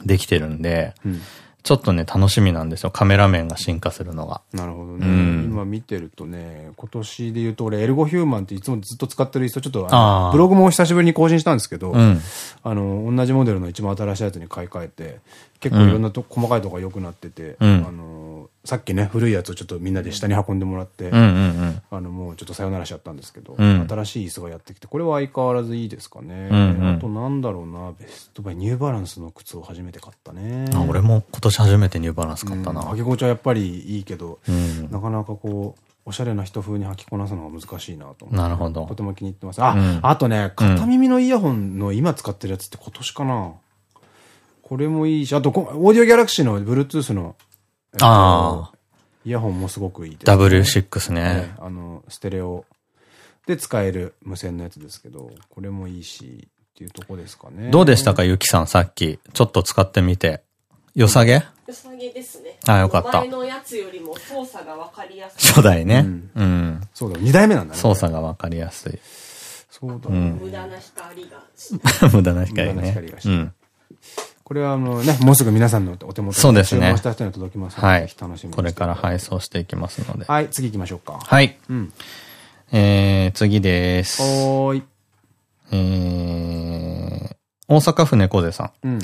うん。できてるんで、うん。ちょっとね、楽しみなんですよ。カメラ面が進化するのが。なるほどね。うん今見てるとね、今年で言うと俺、エルゴヒューマンっていつもずっと使ってる人、ちょっとブログも久しぶりに更新したんですけど、うん。あの、同じモデルの一番新しいやつに買い替えて、結構いろんなと、細かいとこが良くなってて、うんあの、さっきね、古いやつをちょっとみんなで下に運んでもらって。あの、もうちょっとさよならしちゃったんですけど、うん新しい椅子がやってきて、これは相変わらずいいですかね。うんうんあとなんだろうな、ベストバイ、ニューバランスの靴を初めて買ったね。あ、俺も今年初めてニューバランス買ったな。うん履き心地はやっぱりいいけど、うんなかなかこう、おしゃれな人風に履きこなすのが難しいなと思って。なるほどとても気に入ってます。あ、うんあとね、片耳のイヤホンの今使ってるやつって今年かな。これもいいし、あとこ、オーディオギャラクシーの Bluetooth の、えっとああイヤホンもすごくいいです、W6 ねね。あの、ステレオで使える無線のやつですけど、これもいいし、っていうとこですかね。どうでしたか、ゆきさん、さっき。ちょっと使ってみて。良さげ？良さげですね。あよかった前のやつよりも操作がわかりやすい。初代ね。うんうん。そうだ、二代目なんだね。操作がわかりやすい。そうだ、うん無駄な光が。(laughs) 無駄な光無駄なね光が。しうん。これはあのね、もうすぐ皆さんのお手元にそうですね注文した人には届きますので、はい楽しみにこれから配送していきますので。はい、次行きましょうか。はい。うん。えー、次です。おーい。えー、大阪府猫背さん。うん。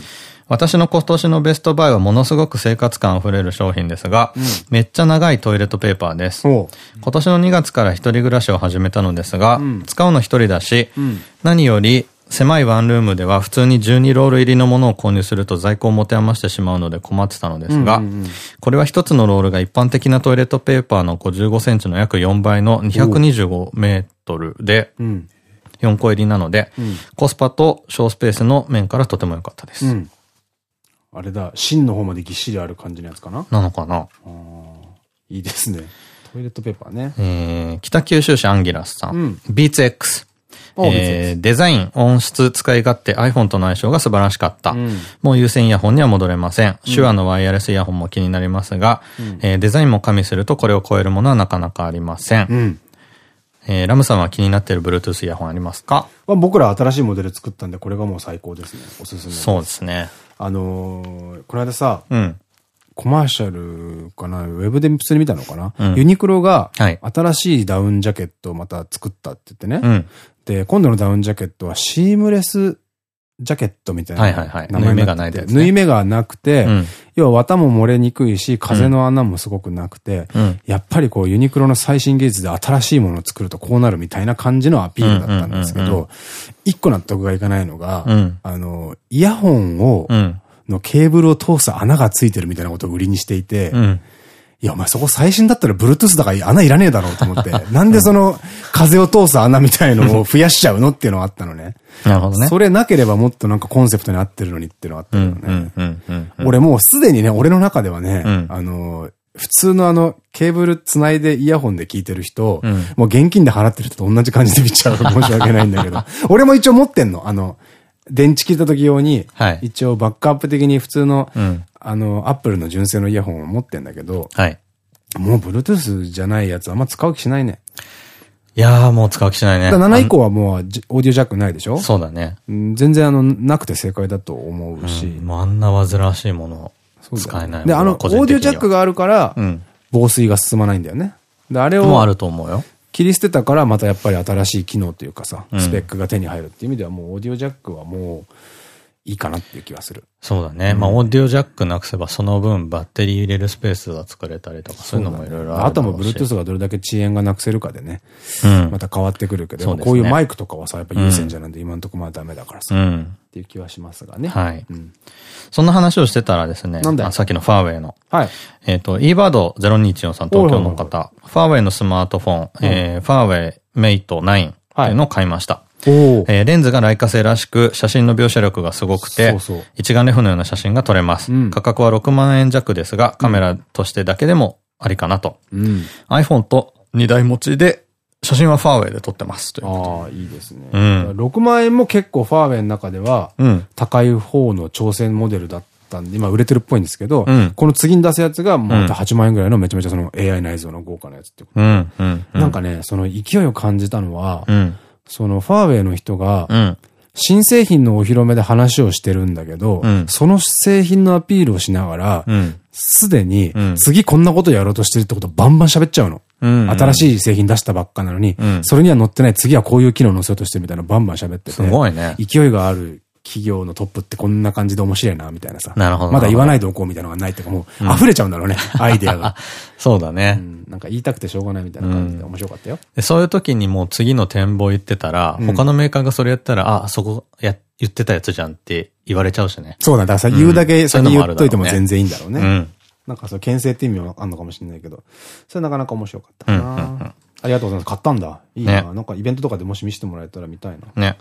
私の今年のベストバイはものすごく生活感あふれる商品ですが、めっちゃ長いトイレットペーパーです。今年の2月から一人暮らしを始めたのですが、ん使うの一人だし、ん何より狭いワンルームでは普通に12ロール入りのものを購入すると在庫を持て余してしまうので困ってたのですが、これは一つのロールが一般的なトイレットペーパーの55センチの約4倍の225メートルでうん。4個入りなので、コスパと小スペースの面からとても良かったです。うん。あれだ、芯の方までぎっしりある感じのやつかな？なのかな？いいですね。トイレットペーパーね。えー、北九州市アンギラスさん。うんビーツ X。おえーデザイン、音質、使い勝手、iPhone との相性が素晴らしかった。んもう有線イヤホンには戻れません。手話のワイヤレスイヤホンも気になりますが、えーデザインも加味するとこれを超えるものはなかなかありません。うん。えーラムさんは気になっている Bluetooth イヤホンありますか？まあ、僕ら新しいモデル作ったんで、これがもう最高ですね。おすすめ。そうですね。あのー、この間さ、うん。コマーシャルかな、ウェブで普通に見たのかな、うんユニクロが、はい新しいダウンジャケットをまた作ったって言ってね。うん。で、今度のダウンジャケットはシームレスジャケットみたいなはいはいはい名前に縫い目がないやつね縫い目がなくて、うん。要は綿も漏れにくいし、風の穴もすごくなくて、うん。やっぱりこうユニクロの最新技術で新しいものを作るとこうなるみたいな感じのアピールだったんですけど、一個納得がいかないのが、うんあの、イヤホンを、うん。のケーブルを通す穴がついてるみたいなことを売りにしていて、うん。いや、お前そこ最新だったら Bluetooth だから穴いらねえだろうと思って、(laughs) なんでその風を通す穴みたいのを増やしちゃうのっていうのがあったのね。なるほどね。それなければもっとなんかコンセプトに合ってるのにっていうのがあったうん。けどね。俺もうすでにね、俺の中ではね、うんあの、普通のあの、ケーブル繋いでイヤホンで聞いてる人、うんもう現金で払ってる人と同じ感じで見ちゃう (laughs) 申し訳ないんだけど、俺も一応持ってんの。あの、電池切った時用に、はい一応バックアップ的に普通の、うん。あの、アップルの純正のイヤホンを持ってんだけど、はい。もう Bluetooth じゃないやつあんま使う気しないね。いやーもう使う気しないね。だから7以降はもうじオーディオジャックないでしょ？そうだね。うん全然あの、なくて正解だと思うし。うんもうあんな煩わしいもの使えないで、あの、オーディオジャックが。があるから、うん。防水が進まないんだよね。で、あれをもうあると思うよ。切り捨てたから、またやっぱり新しい機能というかさ、うんスペックが手に入るっていう意味では、もうオーディオジャックはもう、いいかなっていう気がする。そうだね。まあ、オーディオジャックなくせば、その分、バッテリー入れるスペースが作れたりとか、そういうのもいろいろあるあとも Bluetooth がどれだけ遅延がなくせるかでね、うんま。た変わってくるけど、ねこういうマイクとかはさ、やっぱ有線じゃなんで今んとこまだダメだからさ、っうん。ていう気はしますがね。はい。うんそんな話をしてたらですね、なんさっきのファーウェイの、はい。えっと、eBird0214 さん、東京の方、ファーウェイのスマートフォン、えー、ファーウェイメイト9っていうのを買いました。えーレンズがライカ製らしく、写真の描写力がすごくて、そうそう一眼レフのような写真が撮れます。うん価格は6万円弱ですが、カメラとしてだけでもありかなと。うん。iPhone と2台持ちで、写真はファーウェイで撮ってます。というこああ、いいですね。うん6万円も結構ファーウェイの中では。高い方の挑戦モデルだったんで、今売れてるっぽいんですけど、うんこの次に出すやつが、もううん8万円ぐらいのめちゃめちゃその AI 内蔵の豪華なやつってこと。なんかね、その勢いを感じたのは、うん。そのファーウェイの人がう、ん。新製品のお披露目で話をしてるんだけど、うんその製品のアピールをしながら、うん。すでにうん、次こんなことやろうとしてるってことをバンバン喋っちゃうの。うん。新い。しい製品出したばっかなのに、うんそれには載ってない次はこういう機能載せようとしてるみたいなのバンバン喋ってて。すごいね。勢いがある企業のトップってこんな感じで面白いな、みたいなさ。なるほどまだ言わないでおこうみたいなのがないっていうか、もう溢れちゃうんだろうね、(laughs) アイデアが。そうだね。うんなんか言いたくてしょうがないみたいな感じで面白かったよ。でそういう時にもう次の展望言ってたら、うん他のメーカーがそれやったら、あ、そこや、言ってたやつじゃんって言われちゃうしね。そうだ、だから言うだけ先言っといても全然いいんだろうね。うん。なんかそう、牽制って意味はあんのかもしれないけど、それなかなか面白かったうんな、うんうんありがとうございます。買ったんだ。いいな、ねなんかイベントとかでもし見せてもらえたら見たいな。ね。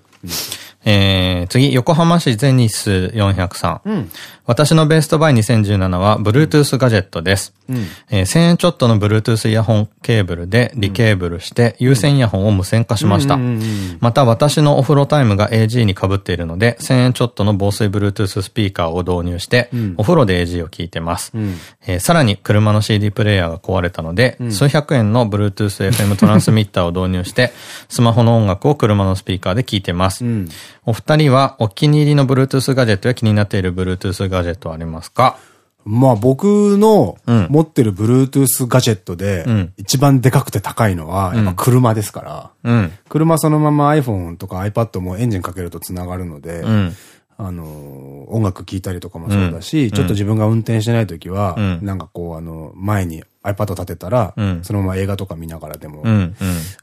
えー、次、横浜市ゼニス403。うん。私のベストバイ2017は、Bluetooth ガジェットです。うん。えー1000円ちょっとの Bluetooth イヤホンケーブルでリケーブルして、有線イヤホンを無線化しましたうんうんうんうん。また私のお風呂タイムが AG に被っているので、1000円ちょっとの防水 Bluetooth スピーカーを導入して、うんお風呂で AG を聞いてます。うん。えーさらに車の CD プレイヤーが壊れたので、数百円の Bluetooth FM トランスミッターを導入して、スマホの音楽を車のスピーカーで聞いてます。うん。お二人はお気に入りの Bluetooth ガジェットや気になっている Bluetooth ガジェットはありますか？まあ僕のうん。持ってる Bluetooth ガジェットでうん。一番でかくて高いのはやっぱ車ですから、うん。車そのまま iPhone とか iPad もエンジンかけると繋がるので、うん。あの、音楽聴いたりとかもそうだし、ちょっと自分が運転してない時は、うん。なんかこう、あの、前に iPad 立てたら、うん。そのまま映画とか見ながらでも、うん、うん、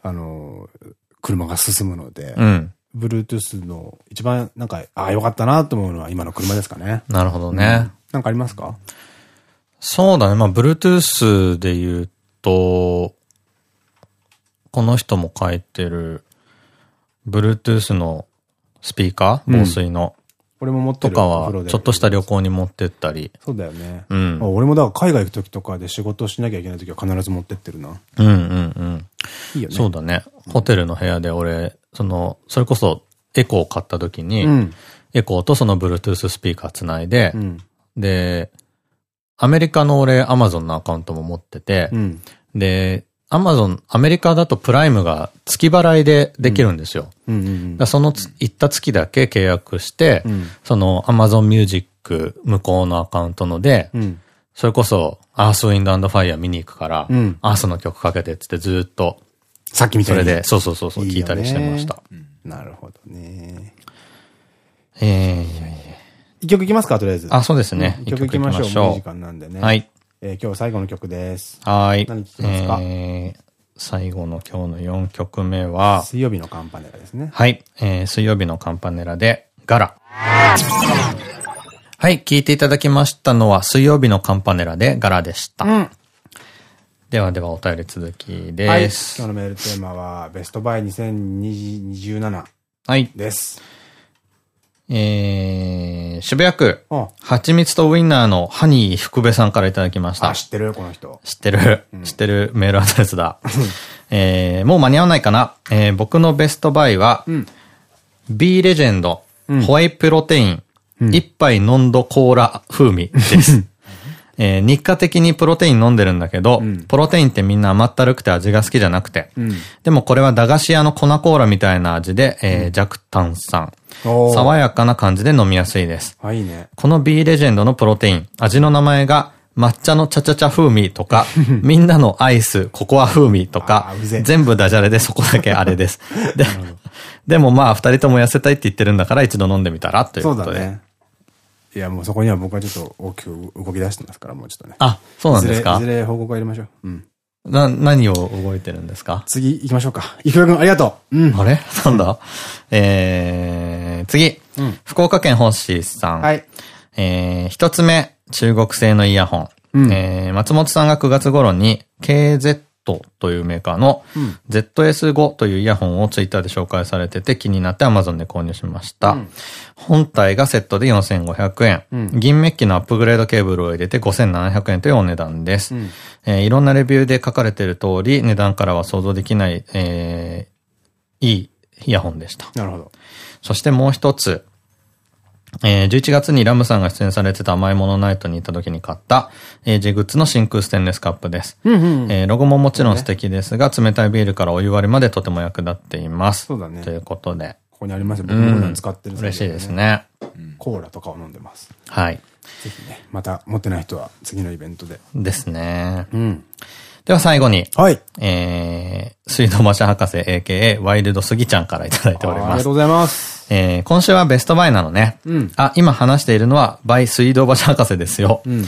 あの、車が進むので、うん。Bluetooth の一番なんか、ああ、よかったなと思うのは今の車ですかね。なるほどね。なんかありますか？そうだね。まあ、Bluetooth で言うと、この人も書いてる、Bluetooth のスピーカー防水の。俺も持ってるとかは、ちょっとした旅行に持ってったり。そうだよね。うんあ俺もだから海外行く時とかで仕事をしなきゃいけない時は必ず持ってってるな。うんうんうん。いいよね。そうだね。ホテルの部屋で俺、その、それこそエコーを買った時に、うん。エコーとその Bluetooth スピーカーつないで、うん。で、アメリカの俺 Amazon のアカウントも持ってて、うん。で、Amazon、アメリカだとプライムが月払いでできるんですよ。そのつ行った月だけ契約して、うんその Amazon Music 向こうのアカウントので、うん。うん。それこそ、アースウィンドファイヤー見に行くから、うんアースの曲かけてってってずっと、さっきみたいに。それで、そうそうそうそう、いいよね聞いたりしてました。なるほどね。えー、一曲いきますか、とりあえず。あ、そうですね。一曲いきましょう。時曲間なんでね。はい。えー今日最後の曲です。はい。何聞きますか？えー、最後の今日の4曲目は、水曜日のカンパネラですね。はい。えー、水曜日のカンパネラで、ガラ。はい。聞いていただきましたのは、水曜日のカンパネラでガラでした。うん。ではではお便り続きはい。です。今日のメールテーマは、ベストバイ2027はい。です。えー、渋谷区、あ、蜂蜜とウインナーのハニー福部さんからいただきましたあ。知ってる？この人。知ってる、知ってる？メールアドレスだ。えー、もう間に合わないかな？えー、僕のベストバイは、ん B レジェンド、んホワイプロテイン、一杯ノンドコーラ風味です。(laughs) えー日課的にプロテイン飲んでるんだけど、プロテインってみんな甘ったるくて味が好きじゃなくて、んでもこれは駄菓子屋の粉コーラみたいな味で、えー弱炭酸。爽やかな感じで飲みやすいです。あ、いいね。この B レジェンドのプロテイン、味の名前が抹茶のチャチャチャ風味とか、(laughs) みんなのアイス、ココア風味とか全部ダジャレでそこだけあれです。で、でもまあ二人とも痩せたいって言ってるんだから一度飲んでみたらということで。そうだね。いや、もうそこには僕はちょっと大きく動き出してますから、もうちょっとね。あ、そうなんですか？いずれ報告を入れましょう。うん。な、何を動いてるんですか？次行きましょうか。いくらくん、ありがとう。うん。あれ？(laughs) なんだ？えー、次。うん福岡県星さん。はい。えー、一つ目、中国製のイヤホン。うんえー、松本さんが9月頃に KZ というメーカーの ZS5 というイヤホンをツイッターで紹介されてて気になって Amazon で購入しました。本体がセットで4500円。銀メッキのアップグレードケーブルを入れて5700円というお値段です。えーいろんなレビューで書かれている通り、値段からは想像できない、えーいいイヤホンでした。なるほど。そしてもう一つ。えー11月にラムさんが出演されてた甘いものナイトに行った時に買った、エイジグッズの真空ステンレスカップです。えーロゴももちろん素敵ですが、冷たいビールからお湯割りまでとても役立っています。そうだねということで。ここにありますよ。僕も使ってる、嬉しいです。ね。コーラとかを飲んでます。はい。ぜひね、また持ってない人は次のイベントで。ですね。うん。では最後に、はい。えー、水道橋博士 AKA ワイルドスギちゃんからいただいておりますありがとう。ございます。えー今週はベストバイなのね。うんあ、今話しているのはバイ水道橋博士ですよ。んっ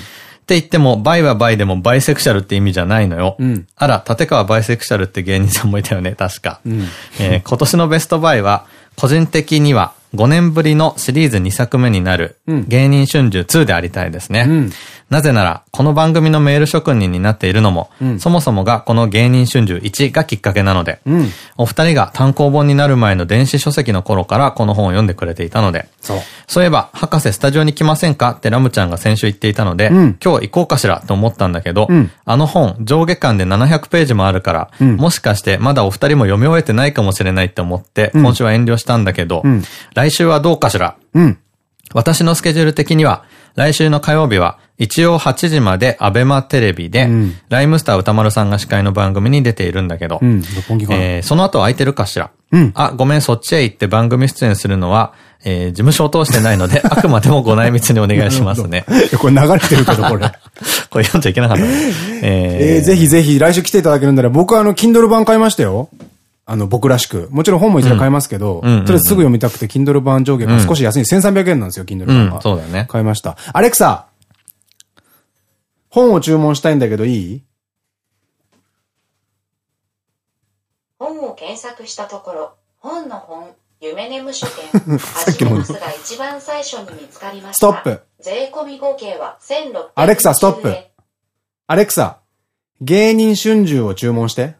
て言っても、バイはバイでもバイセクシャルって意味じゃないのよ。うんあら、立川バイセクシャルって芸人さんもいたよね、確か。んえー今年のベストバイは、個人的には5年ぶりのシリーズ2作目になる、うん芸人春秋2でありたいですね。うんなぜなら、この番組のメール職人になっているのも、ん。そもそもがこの芸人春秋1がきっかけなので、うん。お二人が単行本になる前の電子書籍の頃からこの本を読んでくれていたので、そう。そういえば、博士スタジオに来ませんか？ってラムちゃんが先週言っていたので、うん。今日行こうかしらと思ったんだけど、うん。あの本、上下巻で700ページもあるから、ん。もしかしてまだお二人も読み終えてないかもしれないって思って、ん。今週は遠慮したんだけど、ん。来週はどうかしら？うん。私のスケジュール的には、来週の火曜日は、一応8時までアベマテレビで、うんライムスター歌丸さんが司会の番組に出ているんだけど、うん。えーその後空いてるかしら？うんあ、ごめん、そっちへ行って番組出演するのは、えー事務所を通してないので、(laughs) あくまでもご内密にお願いしますね。(laughs) これ流れてるけど、これ。(laughs) これ読んじゃいけなかったね。えーえー、ぜひぜひ来週来ていただけるんなら、僕はあの、Kindle 版買いましたよ。あの、僕らしく。もちろん本も一度買いますけど、とりあえずすぐ読みたくて、Kindle 版上下が少し安い、1300円なんですよ、Kindle 版が。うんそうだよね買いました。アレクサ本を注文したいんだけどいい？本を検索したところ、本の本、夢眠書店、始めますが一番最初に見つかりました。ストップ。税込み合計は1600アレクサストップアレクサ、芸人春秋を注文して。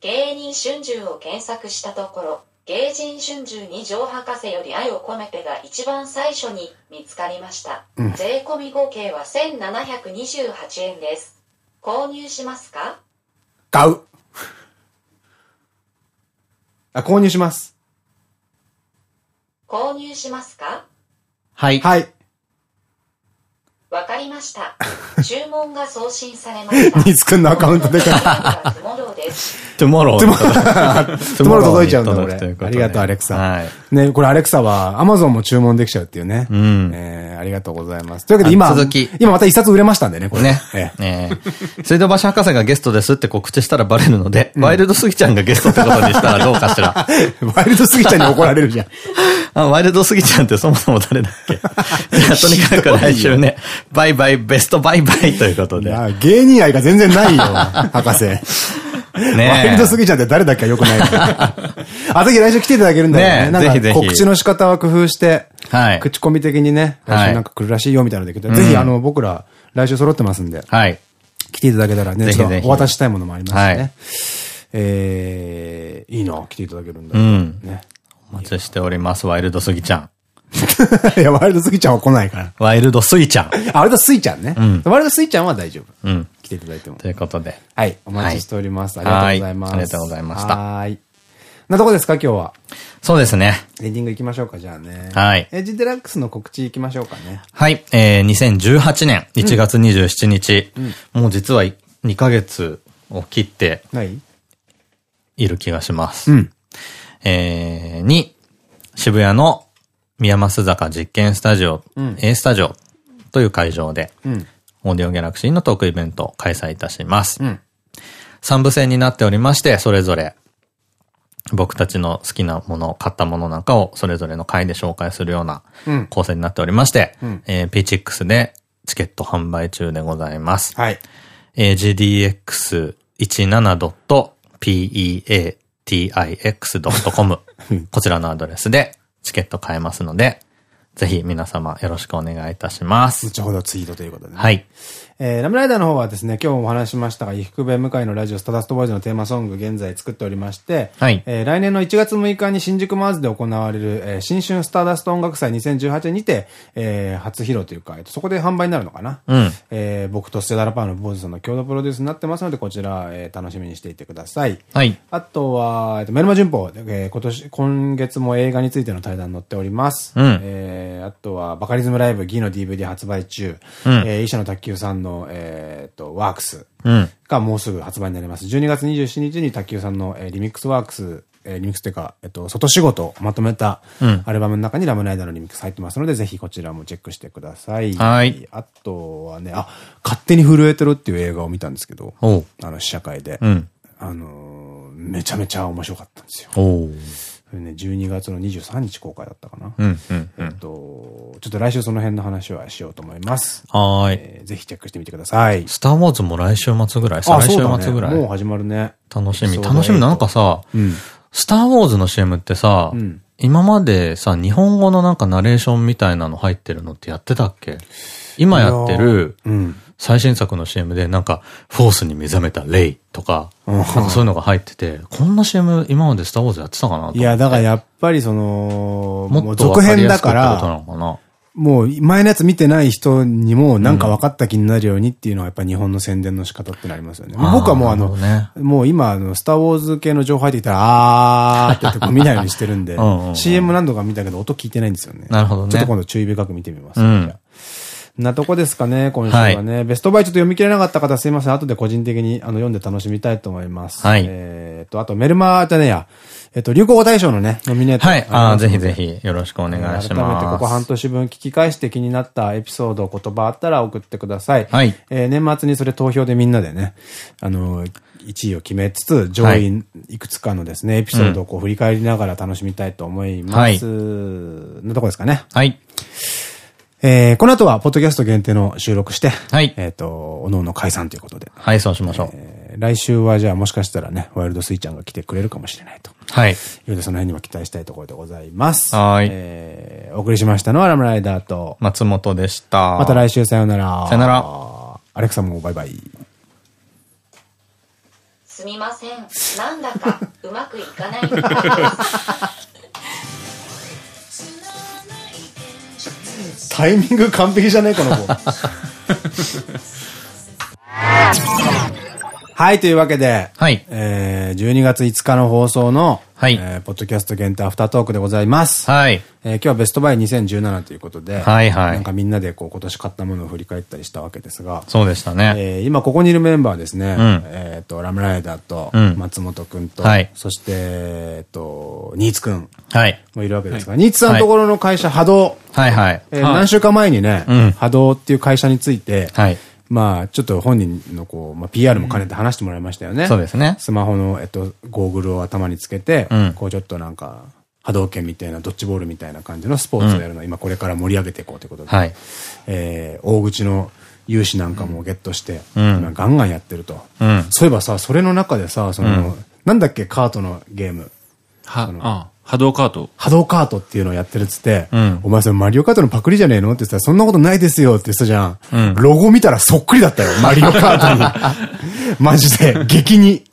芸人春秋を検索したところ、芸人春秋に上博士より愛を込めてが一番最初に見つかりました。税込み合計は1728円です。購入しますか？買う。あ、購入します。購入しますか？はい。はい。わかりました。(laughs) 注文が送信されました。ニーツくんのアカウントでかい。 Tomorrow です。 Tomorrow。ト tomorrow 届いちゃうんだ、これ。ありがとう、アレクサ。はい。ね、これアレクサは Amazon も注文できちゃうっていうね。うんえーありがとうございます。というわけで今、あ続き今また一冊売れましたんでね、これ。ね。えええ。水道橋博士がゲストですって告知したらバレるので、ワイルドスギちゃんがゲストってことにしたらどうかしら。え (laughs) ワイルドスギちゃんに怒られるじゃん。あ、ワイルドスギちゃんってそもそも誰だっけ？(laughs) とにかく来週ね、バイバイ、ベストバイバイ (laughs) ということで。あ芸人愛が全然ないよ、(laughs) 博士。ねワイルドスギちゃんって誰だっけよくない。(laughs) あ、ぜひ来週来ていただけるんだよね。ねなんかぜひぜひ告知の仕方は工夫して、はい。口コミ的にね、来週なんか来るらしいよみたいなので、ぜひあの、僕ら来週揃ってますんで、はい。来ていただけたらね、ぜひぜひちょっとお渡ししたいものもありますしね。はいえー、いいな、来ていただけるんだ。うん。ね。お待ちしております、ワイルドスギちゃん。(laughs) いや、ワイルドスギちゃんは来ないから。ワイルドスイちゃん。あ、ワイルドスイちゃんね。ワイルドスイちゃんは大丈夫。うん。来ていただいても。ということで。はい。お待ちしております。はいありがとうございます。はいありがとうございましたはーい。なとこですか、今日は？そうですね。エンディング行きましょうか、じゃあね。はいエッジデラックスの告知行きましょうかね。はい。えー、2018年1月27日。もう実は2ヶ月を切っている気がします。うん。えー、に、渋谷の宮益坂実験スタジオ、A スタジオという会場で、うん。オーディオギャラクシーのトークイベントを開催いたします。うん。3部制になっておりまして、それぞれ僕たちの好きなもの、買ったものなんかをそれぞれの回で紹介するようなうん構成になっておりまして、んえー、PCX でチケット販売中でございます。はい。えー gdx17.peatix.com (laughs) こちらのアドレスでチケット買えますので、ぜひ皆様よろしくお願いいたします。後ほどツイートということでね。はい。えー、ラムライダーの方はですね、今日もお話ししましたが、伊福部向井のラジオスタダストボーイズのテーマソング現在作っておりまして、はいえー来年の1月6日に新宿マーズで行われる、えー新春スターダスト音楽祭2018にて、えー初披露というか、えっとそこで販売になるのかな？うん。えー僕とスチャダラパーの Bose さんの共同プロデュースになってますので、こちら、えー楽しみにしていてください。はい。あとは、えっと、メルマ旬報、えー今年、今月も映画についての対談載っております。うんえーあとは、バカリズムライブ、ギの DVD 発売中。うんえー、石野卓球さんの、えーっと、ワークスうん。がもうすぐ発売になります。12月27日に卓球さんの、えーリミックスワークス、えーリミックスというか、えっと、外仕事をまとめたうんアルバムの中にラムライダーのリミックス入ってますので、ぜひこちらもチェックしてください。はい。あとはね、あ、勝手に震えてるっていう映画を見たんですけど。あの、試写会で。うん。あのーめちゃめちゃ面白かったんですよ。それね、12月の23日公開だったかな。うん、うん、うえっん。と、ちょっと来週その辺の話はしようと思います。はーい。えーぜひチェックしてみてください。スターウォーズも来週末ぐらい再来週末ぐらい、もう始まるね。楽しみ。楽しみ。なんかさ、うん。スターウォーズの CM ってさ、うん今までさ、日本語のなんかナレーションみたいなの入ってるのってやってたっけ？今やってるうん。最新作の CM でなんか、フォースに目覚めたレイとか、うん。なんかそういうのが入ってて、こんな CM 今までスターウォーズやってたかないや、だからやっぱりその、ももっとう続編だから、もう前のやつ見てない人にもなんか分かった気になるようにっていうのはやっぱ日本の宣伝の仕方ってなりますよね。僕はもうあの、ね。もう今あの、スターウォーズ系の情報入ってきたら、あーって言ってこう見ないようにしてるんで (laughs) CM 何度か見たけど音聞いてないんですよね。なるほどね。ちょっと今度注意深く見てみます。うんなとこですかね、今週はね。ベストバイちょっと読み切れなかった方すいません。後で個人的にあの読んで楽しみたいと思います。はいえっと、あとメルマじゃねえや。えっと、流行語大賞のね、ノミネート。はい。ああ、ぜひぜひよろしくお願いし改めてます。ここ半年分聞き返して気になったエピソード、言葉あったら送ってください。はいえー年末にそれ投票でみんなでね、あの、1位を決めつつ、上位いくつかのですね、エピソードをこう振り返りながら楽しみたいと思います。のとこですかね。はい。えー、この後は、ポッドキャスト限定の収録して、はいえっと、おのおの解散ということで。はい、そうしましょう。えー来週はじゃあもしかしたらね、ワイルドスイちゃんが来てくれるかもしれないと。はい。いうので、その辺にも期待したいところでございます。はいえー、お送りしましたのはラムライダーと、松本でした。また来週さようなら。さよなら。アレクサもバイバイ。すみません。なんだかうまくいかないタイミング完璧じゃねえこの子。(laughs) はい、というわけで、はい。えー、12月5日の放送の、はいえー、ポッドキャスト限定アフタートークでございます。はい。えー今日はベストバイ2017ということで、はいはいなんかみんなでこう今年買ったものを振り返ったりしたわけですが、そうでしたね。えー今ここにいるメンバーですね、んえっと、ラムライダーとうん、松本くんと、はいそして、えっと、ニーツくんはい。もいるわけですが、ニーツさんのところの会社、波動、はいはい。えー何週間前にね、うん波動っていう会社について、はい。まあ、ちょっと本人のこう、まあ、PR も兼ねて話してもらいましたよね。そうですね。スマホの、えっと、ゴーグルを頭につけて、うんこうちょっとなんか、波動拳みたいな、ドッジボールみたいな感じのスポーツをやるのを、今これから盛り上げていこうということで、はい。えー大口の融資なんかもゲットして、うん今ガンガンやってると。うん。そういえばさ、それの中でさ、その、なんだっけ、カートのゲーム。は、あ、波動カート。波動カートっていうのをやってるっつって、うんお前それマリオカートのパクリじゃねえの？って言ったら、そんなことないですよって言ってたじゃん。うんロゴ見たらそっくりだったよ、マリオカートに。(laughs) マジで、激に。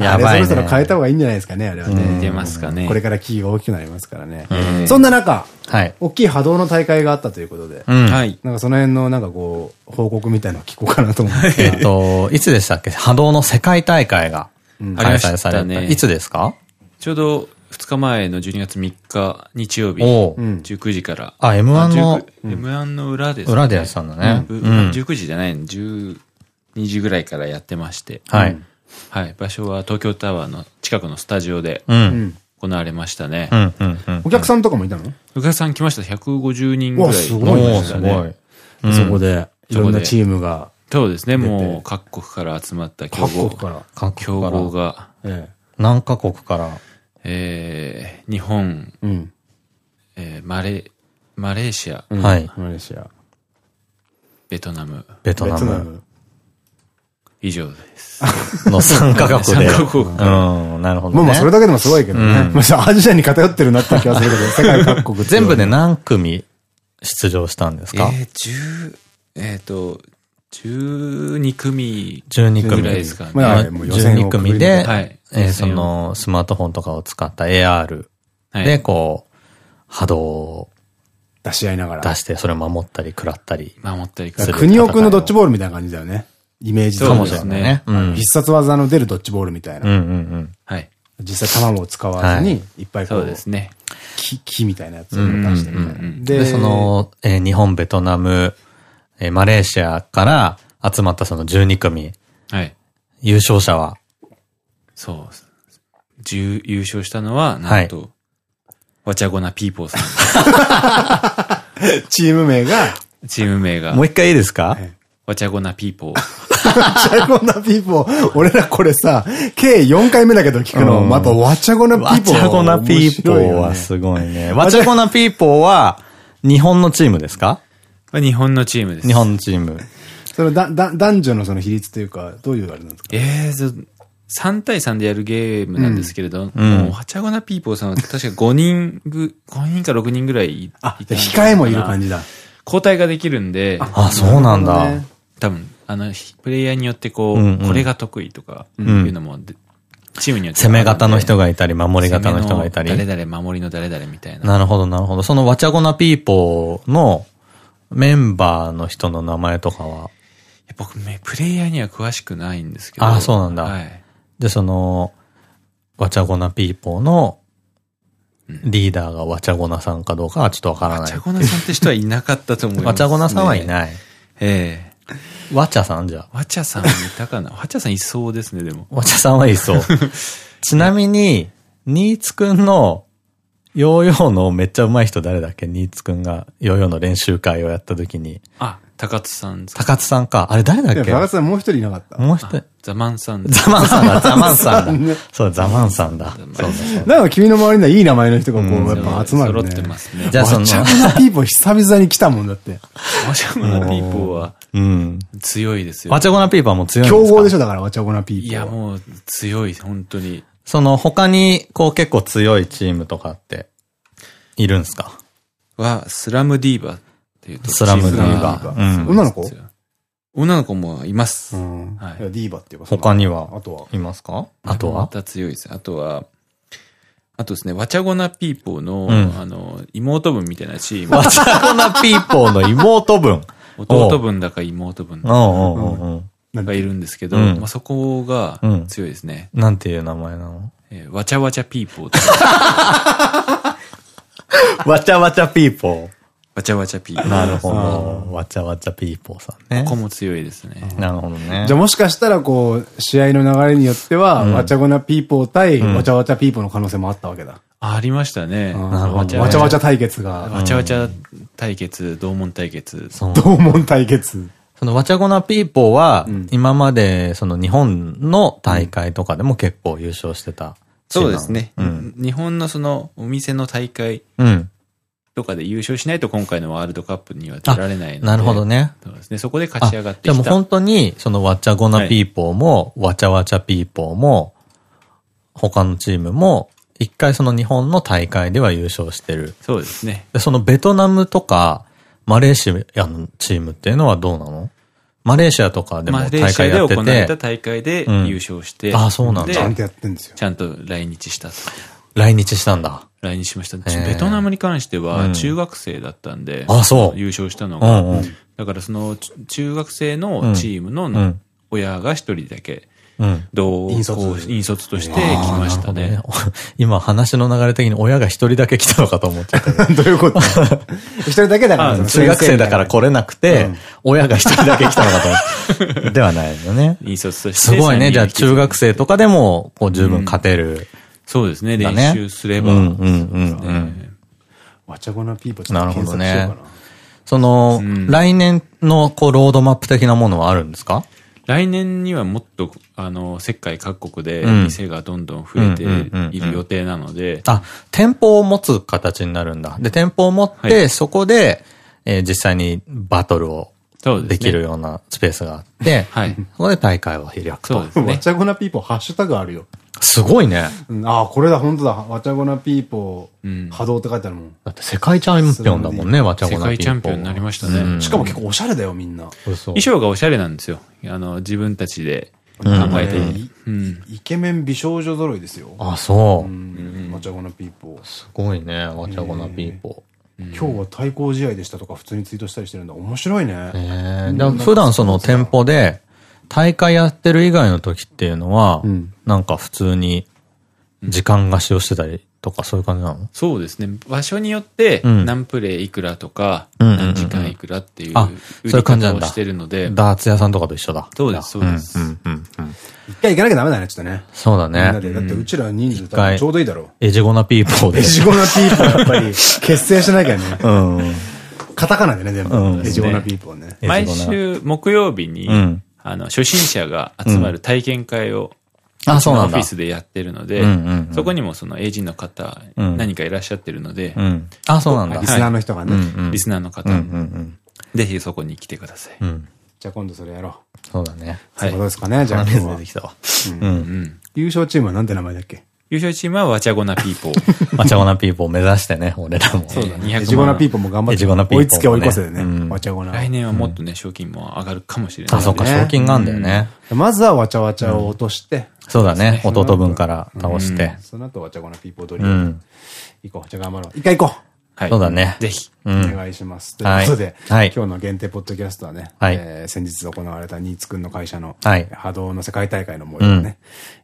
やばいねそろそろ変えた方がいいんじゃないですかね、あれはね。出ますかね。これからキーが大きくなりますからね。ええそんな中、はい。大きい波動の大会があったということで、うん。はい。なんかその辺のなんかこう、報告みたいなのを聞こうかなと思って。(laughs) えっと、いつでしたっけ？波動の世界大会が開催された。ありましたねいつですか？ちょうど2日前の12月3日日曜日、おううん19時から。あ M1 のあ19 M1 の裏ですね。裏でやってたんだね。ううん。19時じゃないの、12時ぐらいからやってまして。はい。はい。場所は東京タワーの近くのスタジオで行われましたねう。ん。うん。うん。お客さんとかもいたの？お客さん来ました。150人ぐらい。すごいすごい。うんそこで、いろんなチームが、そうですね。もう各国から集まった強豪各国。から。強各国から。豪が、え何カ国から。えー、日本、え。うん。えー、マレ、マレーシア、うんはいマレーシア。ベトナム、ベトナム。以上です。(laughs) の3カ国で。国うん。なるほどね。まあまあそれだけでもすごいけどね。うんまあアジアに偏ってるなって気がするけど、(laughs) 世界各国全部で何組出場したんですか？えー、10、えっ、と、12組 ?12 組。ぐらいですかね。まあもう予選を12組で、はいえーそのスマートフォンとかを使った AR はいで、こう、波動を出し合いながら。出して、それを守ったり、食らったり。守ったりだからする国奥のドッジボールみたいな感じだよね。イメージかもしれないね。うん。必殺技の出るドッジボールみたいうんうな。実際卵を使わずに、いっぱいこそううですね。木、木みたいなやつを出してみたいな。うん。で、そ、の、えー日本、ベトナム、えーマレーシアから集まったその12組、はい。優勝者は、そう。10優勝したのは、なんと、わちゃごなピーポーさ (laughs) チーム名が、ん。チーム名がもう、一回いいですか？はいわちゃごなピーポー。チャゴナピーポー。俺らこれさ、計4回目だけど聞くの。うんまたワチャゴナピーポー。わちゃごなピーポーはすごいね。わちゃごなピーポーは、日本のチームですか？まあ日本のチームです。日本のチーム。そのだ、だ、男女のその比率というか、どういうあれなんですか？ええー、3対3でやるゲームなんですけれど、うんもう、はちゃごなピーポーさんは確か5人ぐ、5人か6人ぐらいいたんじゃ控えもいる感じ。じだ。交代ができるんで、あ、そうなんだ。ね多分、あの、プレイヤーによってこう、うんうんこれが得意とか、いんうのもで、チームによって攻め型の人ががいたり、守り型の人がいたり。誰々、守りの誰々みたいな。なるほど、なるほど。そのわちゃごなピーポーのメンバーの人の名前とかは、僕、めプレイヤーには詳しくないんですけど。あそうなんだはい。で、その、わちゃごなピーポーのリーダーがわちゃごなさんかどうかはちょっとわからないわちゃ。ごなさんって人はいなかったと思います、わちゃごなさんはいい。ない。ええわちゃさんじゃ。わちゃさんいたかな？わちゃさんいそうですね、でも。わちゃさんはいそう。(laughs) ちなみに、ニーツくんのヨーヨーのめっちゃ上手い人誰だっけ？ニーツくんがヨーヨーの練習会をやった時に、あ、高津さん、高津さんか。あれ誰だっけ？高津さんもう一人いなかった。もう一人。ザマンさん。ザマンさんだ、ザマンさんねだ。そう、ザマンさんだ。そうだそうなんか君の周りにはいい名前の人がこう、やっぱ集まるね。揃ってますね。じゃあそのわちゃごなピーポー久々に来たもんだって。わちゃごなピーポーはうん。強いですよ。わちゃごなピーパーも強いんですか？競合でしょだから、わちゃごなピーポー。いや、もう強い、本当に。その他に、こう結構強いチームとかって、いるんすか？は、スラムディーバっていうとスラムディーバチムがうん女の子？女の子もいます。うん。はいいやディーバっていうか。他には？あとは？いますか？あとまは？た強いです。あとは、あとですね、わちゃごなピーポーの、んあの、妹分みたいなチーム。わちゃごなピーポーの妹分。弟分だか妹分だか。がいるんですけど、うんまあそこがうん強いですね。なんていう名前なの？えーわちゃわちゃピーポー (laughs) わちゃわちゃピーポわちゃわちゃピーポー。ー。なるほど。わちゃわちゃピーポーさんねここ。も強いですね。なるほどねじゃ。あもしかしたらこう、試合の流れによっては、わちゃごなピーポー対わちゃわちゃピーポーの可能性もあったわけだ。あありましたね。なるほどねわちゃわちゃ対決が、わちゃわちゃ対決、同門対決。そう同門対決。そのわちゃごなピーポーは、今までその日本の大会とかでも結構優勝してた。そうですね。うん。日本のそのお店の大会うん。とかで優勝しないと今回のワールドカップには出られないので。なるほどね。そうですね。そこで勝ち上がってきた。じゃあもう本当に、そのわちゃごなピーポーも、わちゃわちゃピーポーも、他のチームも、一回その日本の大会では優勝してる。そうですね。でそのベトナムとか、マレーシアのチームっていうのはどうなの？マレーシアとかでもマレー大シアで行会やってて、われた大会でうん優勝して。あそうなんだでちゃんとやってんですよ。ちゃんと来日したと。来日したんだ。来日しました。ーベトナムに関してうはん中学生だったんで、あそう優勝したのうが。んうん。だからそのち中学生のチームのん親が一人だけうん。同引率行引率として来ましたね。(laughs) 今話の流れ的に親が一人だけ来たのかと思っちゃったけど。(laughs) どういうこと？(laughs) 一人だけだから中学生だから来れなくて、うん親が一人だけ来たのかと思って。ではないよね。引率として。すごいね。じゃあ中学生とかでも、こう十分勝てる。そうですね。練習すれば。うんうんうんうん。わちゃごなピーポーちょっと検索しようなるほかな。その、来年のこうロードマップ的なものはあるんですか？来年にはもっと、あの、世界各国でうん店がどんどん増えている予定なので、あ、店舗を持つ形になるんだ。で、店舗を持って、はいそこで、えー実際にバトルをできるようなスペースがあって、(laughs) はい。そこで大会を開くとそうで。すね。わちゃごなピーポーハッシュタグあるよ。すごいね。うんああ、これだ、本当だ。わちゃごなピーポうんー、波動って書いてあるもん。だって世界チャンピオンだもんね、わちゃご世なピーポー界チャンピオンになりましたね。うんしかも結構おしゃれだよ、みんな。衣装がおしゃれなんですよ。あの、自分たちで考えている。うん。イケメン美少女揃いですよ。あ、そうう。ん。わちゃごなピーポー。すごいね、わちゃごなピーポ今日は対抗試合でしたとか普通にツイートしたりしてるんだ。面白いね。ー。ええ。でも普段その店舗で、大会やってる以外の時っていうのは、んなんか普通に時間貸しをしてたりとかそういう感じなの？そうですね。場所によって、うん何プレイいくらとか、何時間いくらっていうあ売りそういう感じなんだ方をしてるので、ダーツ屋さんとかと一緒だ。そうです、そうです。うんうんうんうん。一回行かなきゃダメだね、ちょっとね。そうだ。ね。だってうちら人数ちょうどいいだろう。エジゴナピーポーでエ。ジゴナピーポーやっぱり結成しなきゃね。(laughs) うん。カタカナでね、全うん部。エジゴナピーポーね。毎週木曜日に、うんあの、初心者が集まる体験会を、あ、そうなんだオフィ。スでやってるので、そこにもその AG の方、うん何かいらっしゃってるので、うん。あ、そうなんだ。リスナーの人がね。リスナーの方、うんうんぜひそこに来てください。じゃあ今度それやろそうだね。う。そういうことですかね、じゃあ鼻今日は水出てきたわ。うん。優勝チームはなんて名前だっけ？優勝チームはわちゃごなピーポー。(laughs) まちゃごなピーポーを目指してね、俺らも。そうだねエジゴナピーポーも頑張って。エジゴナピーポーもね追いつけ追い越せでね。うんわちゃごな。来年はもっとね、賞金も上がるかもしれない。あ、そっか、ね賞金があんだよね。まずはわちゃわちゃを落として、そうだね。弟分から倒して。その後わちゃごなピーポードリームうん。行こう。じゃあ頑張ろう。一回行こはい。そうだねぜひ。お願いします。ということで、はい今日の限定ポッドキャストはね、先日行われた新津くんの会社の、はい波動の世界大会の模様をね、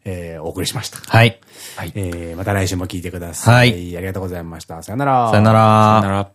えーお送りしました。はい。はい。えーまた来週も聞いてください。はいありがとうございました。さよなら。さよなさよらな。ら。